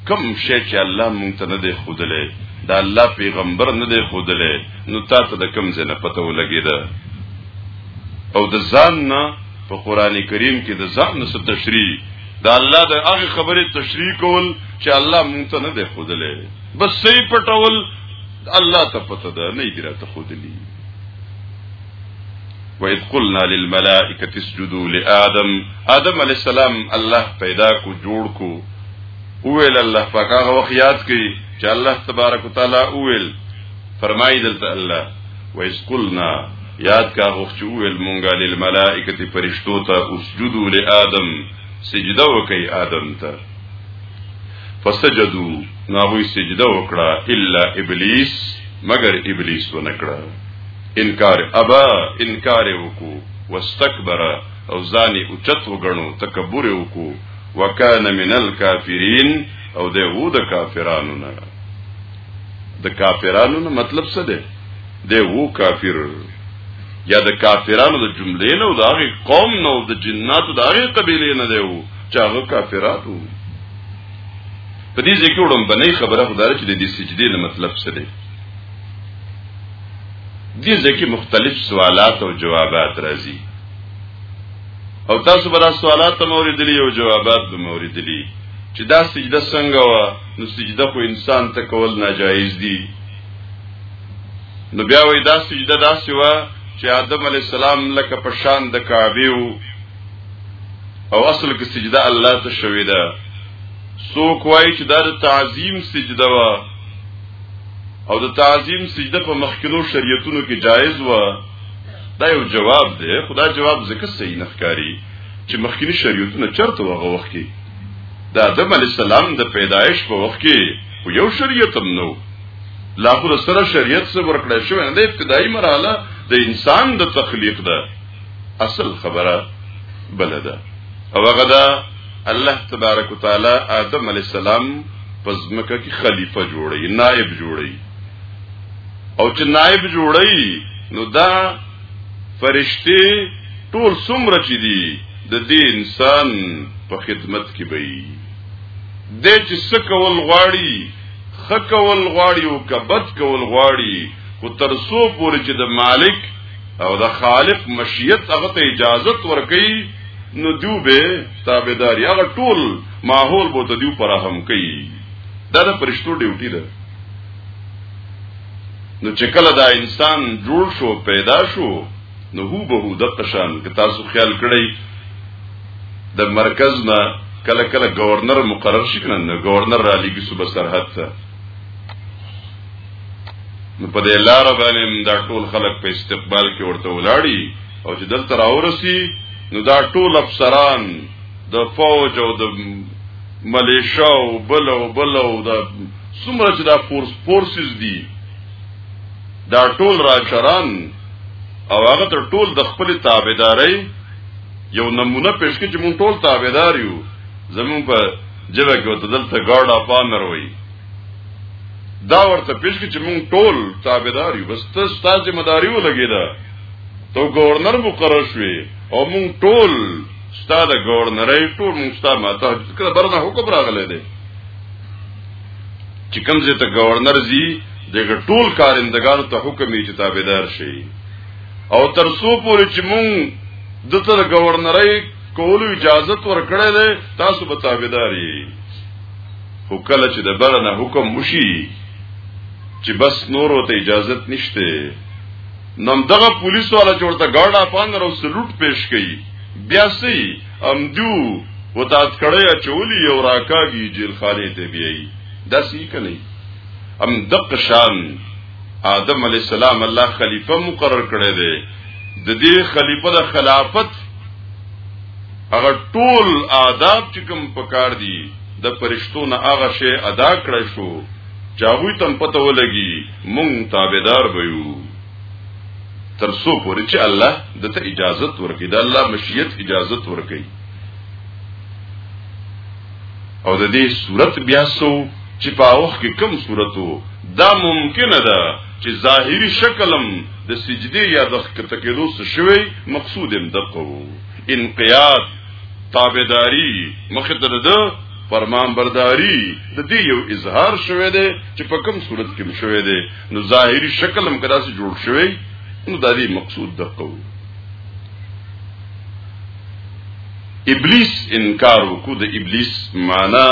کم شی چې الله مونږ ته نه دی خودلې دا الله پیغمبر نه دی خودلې نو تاسو د کم ځنه پته ولګی دا او د ځان نه په قران کریم کې د ځان نه څه تشریح دا الله د هغه خبره تشریح کول چې الله مونږ ته نه دی خودلې بس سي پټول الله ته پته ده نه دی راته خودلې وَإِذْ قُلْنَا لِلْمَلَائِكَةِ اسْجُدُوا لِآدَمَ آدم علی السلام الله پیدا کو جوړ کو اویل الله پاک هغه وخت یاد کړي چې الله تبارک وتعالى اویل فرمایي دلته الله ویس قلنا یاد کا غوښ چې ویل مونږه للملائکه فرشتو ته اسجدو لآدم سجده وکي آدم ته فسجدو ناغوی سجده وکړه الا ابلیس مگر ابلیس ونکړه انکار ابا انکار وکو واستكبر او ځان اوچت وګڼو تکبر وکو وکانه من الکافرین او ده وو د کافرانو نه د کافرانو نه مطلب څه دی د وو کافر یا د کافرانو د جملې نه او د هغه قوم نه او د جناتو د هغه قبيله نه دی وو چې هغه کافراتو په دې ځکه وړم بنې خبره خدای چې د دې سجدې نه مطلب څه دی دې ځکه مختلف سوالات او جوابات راځي او تاسو به دا سوالات موریدلی او جوابات به موریدلی چې دا سجده څنګه و نو سجده خو انسان ته کول ناجایز دي نو بیا وای دا سجده داسې و چې آدم علی السلام لکه په شان د کعبه او اصل کې سجده الله ته شوې ده سو کوی چې دا د تعظیم سجده و او د تعظیم سجده په مخکینو شریعتونو کې جایز و دا یو جواب دی خدا جواب ځکه صحیح نه ښکاری چې مخکینی شریعتونه چرته وغه وخت کې د آدم علی السلام د پیدایش په وخت کې خو یو شریعت هم نو لا خو سره شریعت سره ورکړی شو نه د ابتدایي مرحله د انسان د تخلیق ده اصل خبره بلده او هغه ده الله تبارک وتعالى آدم علی السلام په ځمکه کې خلیفہ جوړي نائب جوړي او چې نائب جوړي نو دا فرشتي ټول څومره چې دي د دې انسان په خدمت کې به وي د چې سکول غواړي خکول غواړي او کبد کول غواړي خو تر سو پورې چې د مالک او د خالق مشیت هغه ته اجازه ورکړي نو دیو به تابعداري هغه ټول ماحول بوته دیو پر هم کوي دا د پرشتو ډیوټي ده نو چې کله دا انسان جوړ شو پیدا شو نو هو به د قشان که تاسو خیال کړئ د مرکز نه کله کله گورنر مقرر شي کنه نو گورنر را لګي صوبه سرحد ته نو په دې لار باندې دا ټول خلک په استقبال کې ورته ولاړی او چې دلته راورسي نو دا ټول افسران د فوج او د ملیشا او بل او بل او دا څومره چې دا فورس فورسز دي دا ټول راچران او هغه تر ټول د خپل تابعداري یو نمونه پېښ کې چې مونږ ټول تابعدار یو زمون په جبه کې وته دلته ګارډ اپ امر وي دا ورته پېښ کې چې مونږ ټول تابعدار یو بس ته ستاسو مداري ولګیدا ته گورنر مقرر شوی او مونږ ټول ستا د گورنرۍ ټول موږ ستا ماته کله برنه حکم راغلی دی چې کوم ځای ته گورنر زی دغه ټول کارندگانو ته حکم یې چې تابعدار شي او تر څو پورې چې موږ دته د گورنرۍ کولو اجازه ورکړې ده تاسو به تابعدار یې خو کله چې د برنه حکم وشي چې بس نور ته اجازه نشته نم دغه پولیس والا جوړته ګاډه پاندر او سلوټ پیش کړي بیا سی امدو و تا کړی اچولی یو راکاږي جیل خانه ته بیایي دا سی کني ام دق شان آدم علی السلام الله خلیفہ مقرر کړی دی د دې خلیفہ د خلافت هغه ټول آداب چې کوم پکار دي د پرشتو نه هغه شی ادا کړی شو چاوی تم پته ولګي مونږ تابعدار بيو تر څو پورې چې الله دته اجازه ورکړي د الله مشیت اجازه ورکړي او د دې صورت بیا سو چې په اوخ کې کم صورتو دا ممکنه ده چې ظاهری شکلم د سجدي یا د خکته کېدو څه شوی مقصود هم دقو انقیاد تابعداري مخه ته ده فرمان برداری د دې یو اظهار شوه دی چې په کوم صورت کې شوه دی نو ظاهری شکل هم کدا سي جوړ شوی نو د دې مقصود دغه وو ابلیس انکار وکړو د ابلیس معنا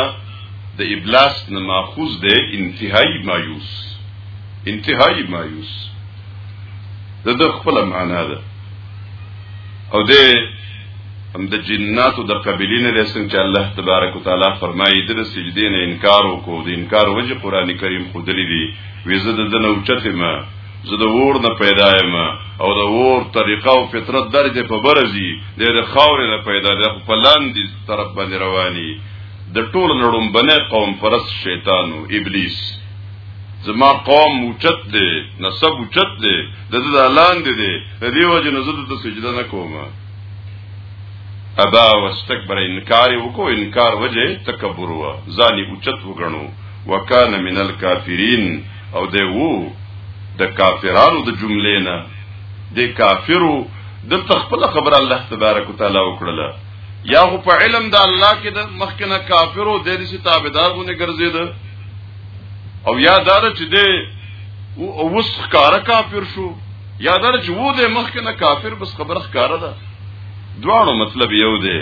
د ابلاس نه ماخوذ ده انتهایی مایوس انتهایی مایوس د خپل معنا ده او د هم د جناتو د قبلی نه لسن چې الله تبارک وتعالى فرمایي د سجدې نه انکار وکړو د انکار وجه قران کریم خودلی دی ویزه د دنه اوچته ما زه د ور نه پیدا یم او د ور طریقه او فطرت درجه په برزي د خاورې نه پیدا د په لاندې طرف باندې رواني د ټول لړم بنه قوم پرس شیطانو ابلیس زما قوم اوچت دی نسب اوچت دی د دې لاندې دی د دې وجه نه زه د سجده نه کوم ابا واستكبر انکار وکړو انکار وجه تکبر و ځاني اوچت وګڼو وکان من الکافرین او دی وو د کافرانو د جملې نه د کافرو د تخپل خبر الله تبارک وتعالى وکړه یا هو په علم د الله کې د مخکنه کافرو د دې سي تابعدار غونه ګرځید او یا دار چې دی او وسخ کار کافر شو یا در چې وو دې مخکې نه کافر بس خبره ښکاره ده دواړو مطلب یو دی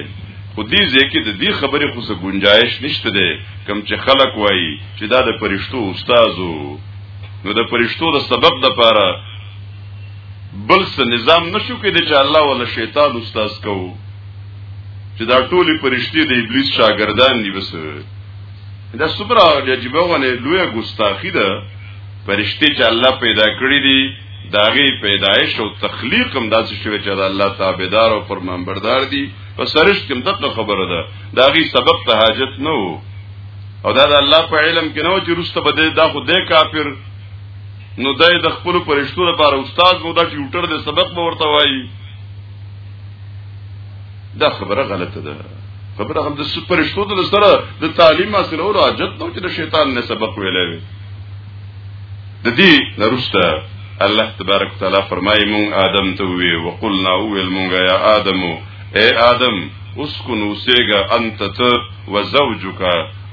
خو دې ځکه د دې خبرې خو څه گنجائش نشته ده کم چې خلک وایي چې دا د پرشتو استادو نو د پرشتو د سبب د پاره بل څه نظام نشو کې چې الله ولا شیطان استاد کو چې دا ټولي پرشتي د ابلیس شاګردان دي بس دا صبره عجیبه ونه لوی ګستاخی ده فرشتي چې الله پیدا کړی دي داغي پیدایش او تخلیق هم داسې شوی چې الله تابعدار او فرمانبردار دي په سرشت کوم دغه خبره ده داغي سبب ته حاجت نه وو او دا د الله په علم کې نه و چې روسته بده دا خو د کافر نو دای د خپل پرشتو لپاره استاد مو دا ټیوټر د سبق به ورته وایي دا خبره غلطه ده خبره هم د سپرشتو د سره د تعلیم حاصلولو حاجت نو چې د شیطان نه سبق ویلې وي د دې نرسته الله تبارک تعالی فرمایي مون آدم ته وی وقلنا اول مونږ یا آدم اے آدم اسكن وسيغا انت ته وزوجك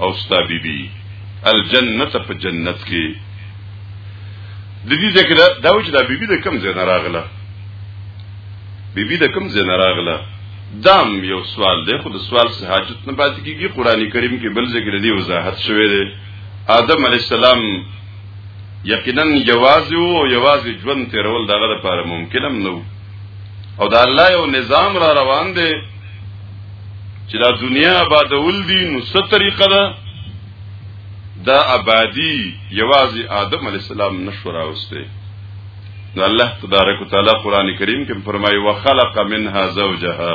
او ستا بيبي الجنه په جنت کې د دې ذکر دا و چې دا بيبي د کم ځای نه راغله بی بی د کوم ځای نه راغله دام یو سوال دی خو د سوال څه حاجت نه پاتې کیږي قران کریم کې بل ذکر دی وضاحت شوی دی آدم علی السلام یقینا جواز او جواز ژوند تیرول دغه لپاره ممکنم نو او دا الله یو نظام را روان دی چې دا دنیا آبادول دي نو څه طریقه ده دا آبادی یوازې آدم علی السلام نشو راوسته نو الله تبارک وتعالى قران کریم کې فرمایي وخلق منها زوجها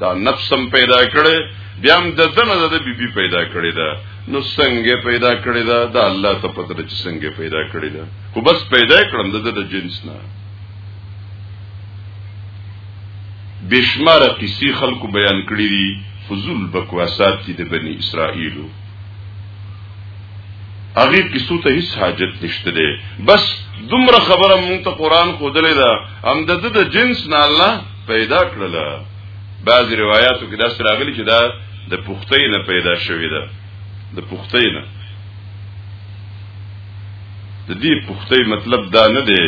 دا نفسم پیدا کړي بیا هم د دنه د بیبي پیدا کړي دا نو څنګه پیدا کړي دا د الله ته پته چې څنګه پیدا کړي دا خو بس پیدا کړم د د جنس نه بشمار قصې خلکو بیان کړې دي فضول بکواسات دي د بنی اسرائیلو هغه کیسو ته هیڅ حاجت نشته دی بس دومره خبره مونږ ته قران خودلې ده هم د د جنس نه الله پیدا کړل بعض روایتو کې دا سره غلي چې دا د پختې نه پیدا شوې ده د پختې نه د دې پختې مطلب دا نه دی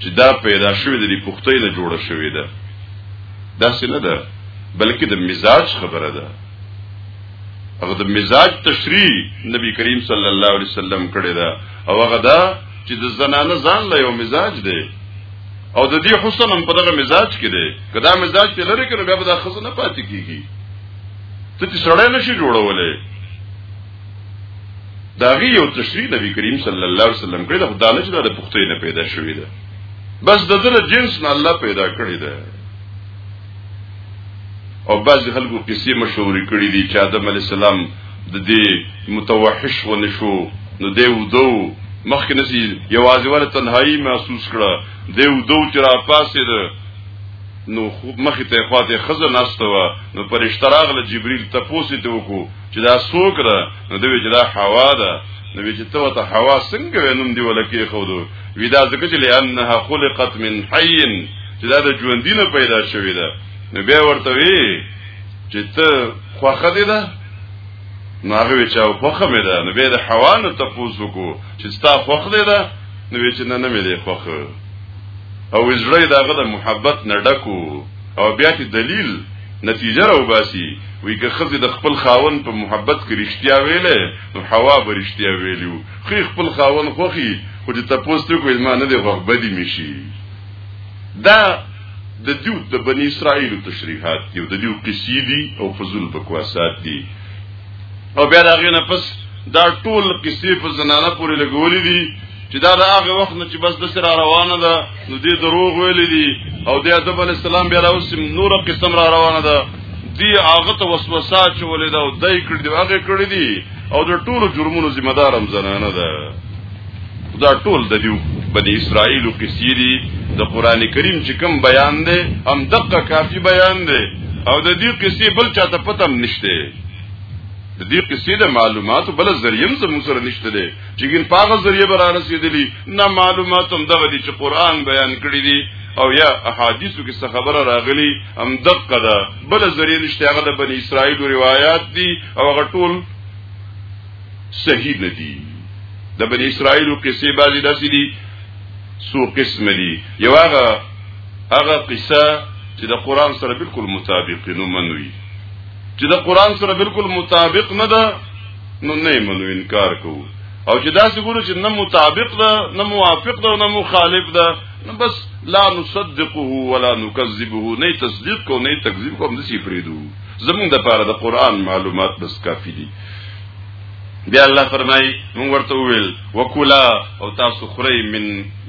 چې دا پیدا شوې د دې پختې نه جوړه شوې ده دا څه نه ده بلکې د مزاج خبره ده هغه د مزاج تشریح نبی کریم صلی الله علیه وسلم کړی دا او هغه دا چې د زنانه ځان له یو مزاج دی او د دې حسن هم په دغه مزاج کې دی کدا مزاج ته لری کړو بیا به د خزنه پاتې کیږي ته چې سړی نشي جوړولې دا غي یو تشریح نبی کریم صلی الله علیه وسلم کړی دا خدای نه چې د پختې نه پیدا شوې ده بس د دغه جنس نه الله پیدا کړی ده او بعض خلکو کیسې مشورې کړې دي چې آدم علی السلام د دې متوحش و نشو نو دی ودو مخکې نسی یوازې ور تنهایی محسوس کړه دی ودو چې را پاسې ده نو مخې ته خواته خزه ناشته و نو پرشتہ راغله جبرئیل تپوسې ته وکړو چې دا سوکره نو دوی چې دا حوا ده نو چې ته ته حوا څنګه وینم دی ولکه خو ودا ځکه چې لانها خلقت من حي چې دا د ژوندۍ نه پیدا شوې ده نو بیا ورته وی چې ته خوخه دي ده نو هغه وی چې خوخه مې ده نو بیا د حوانو تفوس وکړو چې ستا خوخ دي ده نو وی چې نه نه مې ده خوخه او زړه داغه د محبت نه ډکو او بیا چې دلیل نتیجه راو باسي وی که خزه د خپل خاون په محبت کې رښتیا ویلې نو حوا به رښتیا ویلو خو خپل خاون خوخي خو چې تاسو ته کوی ما نه دی غوښ بدی میشي دا د دیو د بنی اسرائیل تشریحات دی د دیو قصې دي او فضل بکواسات دي او بیا دا غینه پس دا ټول قصې په زنانه پورې لګولې دي چې دا د هغه وخت نه چې بس د سره روانه ده نو دې دروغ ویلې دي او د ادب علی السلام بیا اوس نور قسم را روانه ده دی هغه ته وسوسه چولې ده او دای کړې دی هغه کړې دي او د ټولو جرمونو ذمہ دار هم زنانه ده دا ټول د دیو بنی اسرائیل او قصیری د قران کریم چې کوم بیان دی هم دقه کافی بیان دی او د دې قصې بل چاته پته هم نشته د دې قصې د معلوماتو بل ذریعہ زموږ سره نشته دی چې ګین پاغه ذریعہ به را رسیدلی نه معلومات هم دغه دي چې قران بیان کړی دی او یا احادیثو کې څه خبره راغلی هم دقه ده بل ذریعہ نشته هغه د بنی اسرائیل روایت دي او هغه ټول صحیح نه دي د بنی اسرائیل قصې بعضی داسې دي سو قسم دي یو هغه هغه قصه چې د قران سره بالکل مطابق نه منوي چې د قران سره بالکل مطابق نه ده نو نه منو انکار کوو او چې داسې ګورو چې نه مطابق ده نه موافق ده نه مخالف ده نو بس لا نصدقه ولا نكذبه نه تصدیق کو نه تکذیب کو هم دسی پریدو زمونږ د پاره د قران معلومات بس کافی دي بیا الله فرمای مونږ ورته ویل وکلا او تاسو خری من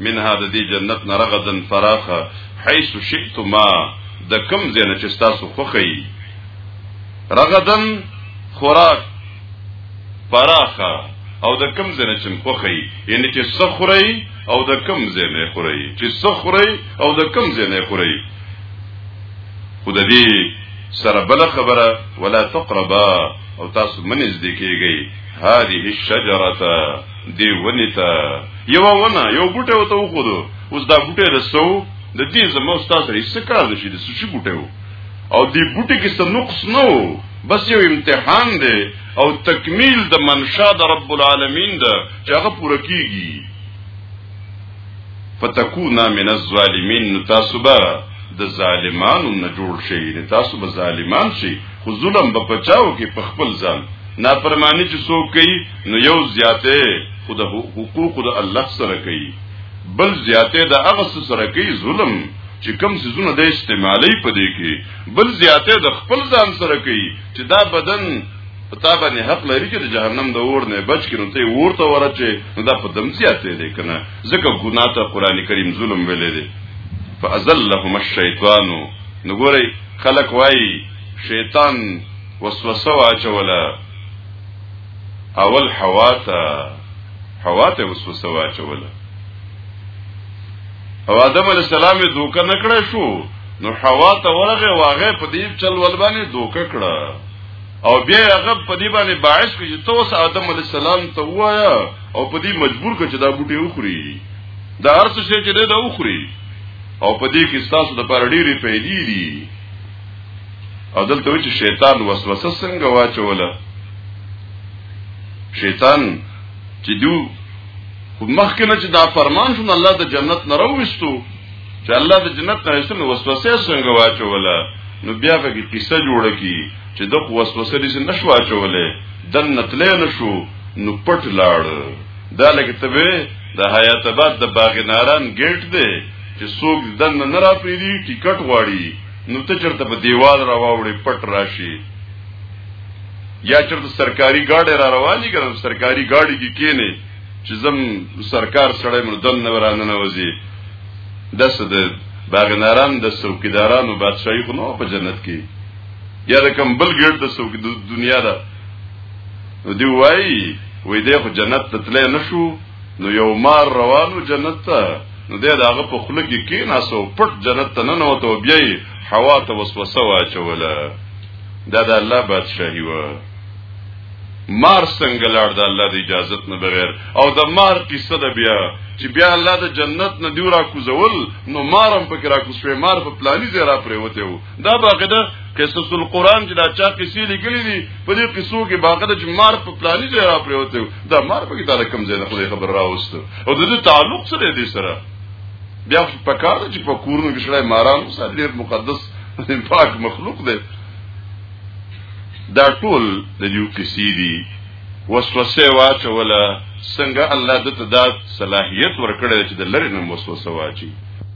من هذا دی جنت نرغدن فراخه حيث شئتما د کم زنه چې تاسو خوخی رغدن خوراک پراخه او د کم زنه چې خوخی یعنی چې سخری او د کم زنه خوری چې سخری او د کم زنه خوری خود دې سره بل خبره ولا تقربا او تاسو منځ دې کېږي هذه الشجره دی ونیتا یو ونه یو بوټه وته وخورو اوس دا بوټه رسو د دې زموږ تاسو هیڅ کار نشي د سوشي بوټه وو او دی بوټي کې څه نقص نه وو بس یو امتحان دی او تکمیل د منشا د رب العالمین ده چې هغه پوره کیږي فتكونا من الظالمین نو تاسو به د ظالمانو نه جوړ شئ نه تاسو به ظالمان شئ خو ظلم به پچاو کې په خپل ځان نافرمانی چې څوک کوي نو یو زیاته خود حقوق د الله سره کوي بل زیاته د هغه سره کوي ظلم چې کم سيزونه د استعمالي په دې کې بل زیاته د خپل ځان سره کوي چې دا بدن پتا باندې حق لري چې د جهنم د اور نه بچ کړي ته ورته ورچه نو دا په دم زیاته دی کنه ځکه ګناه ته قران کریم ظلم ویلې دی فازلهم الشیطان نو ګوري خلک وای شیطان وسوسه واچوله اول حواته حواته وسوسه واچوله او آدم علی السلام یې دوکه نکړه شو نو حوا ته ورغه واغه په دې چل ول باندې دوکه کړه او بیا هغه په دې باندې باعث کړي چې توس آدم علی السلام ته وایا او په دې مجبور کړي چې دا بوټي وخوري دا هر څه چې دې دا وخوري او په دې کې تاسو د پاره ډېری پیدې دي او دلته وی چې شیطان وسوسه څنګه واچوله شیطان چې دو خو مخکې نه چې دا فرمان شون الله د جنت نه راوستو چې الله د جنت نه راوستو وسوسه څنګه واچوله نو بیا به کی قصه جوړه کی چې د وسوسه دې نشو واچولې دن نتلې نشو نو پټ لاړ دا لکه ته د حیات آباد د باغ ناران گیټ دی چې څوک دن نه را پیری ټیکټ غواړي نو ته چرته په دیوال را واوړې پټ راشي یا چرته سرکاري گاډي را رواني کړم سرکاري گاډي کې کینې چې زم سرکار سره مردن نه ورانه نه وځي دسه د باغناران د څوکیدارانو بادشاہي خو نو په جنت کې یا د کم بل ګرد د څوک د دنیا ده دی وای وای دی خو جنت ته تللی نشو نو یو مار روانو جنت ته نو د هغه په خله کې کې ناسو پټ جنت ته نه نوته او بیا حوا ته وسوسه واچوله دا د الله بادشاہي و مار څنګه لاړ د الله د اجازت نه بغیر او د مار قصه ده بیا چې بیا الله د جنت نه دی را کوزول نو مارم پکې را کوسوي مار په پلاني ځای را پریوته دا باقی ده قصص القرآن چې دا چا قصې لیکلې دي په دې قصو کې باقی ده چې مار په پلاني ځای را پریوته دا مار په کې دا کم ځای نه خدای خبر راوست او د دې تعلق سره دې سره بیا په کار چې په کورونو کې شړای ماران سره ډېر مقدس پاک مخلوق دی دا ټول د یو قصې دي وسوسه واچوله څنګه الله دته دا صلاحیت ورکړی چې د لری نه وسوسه واچي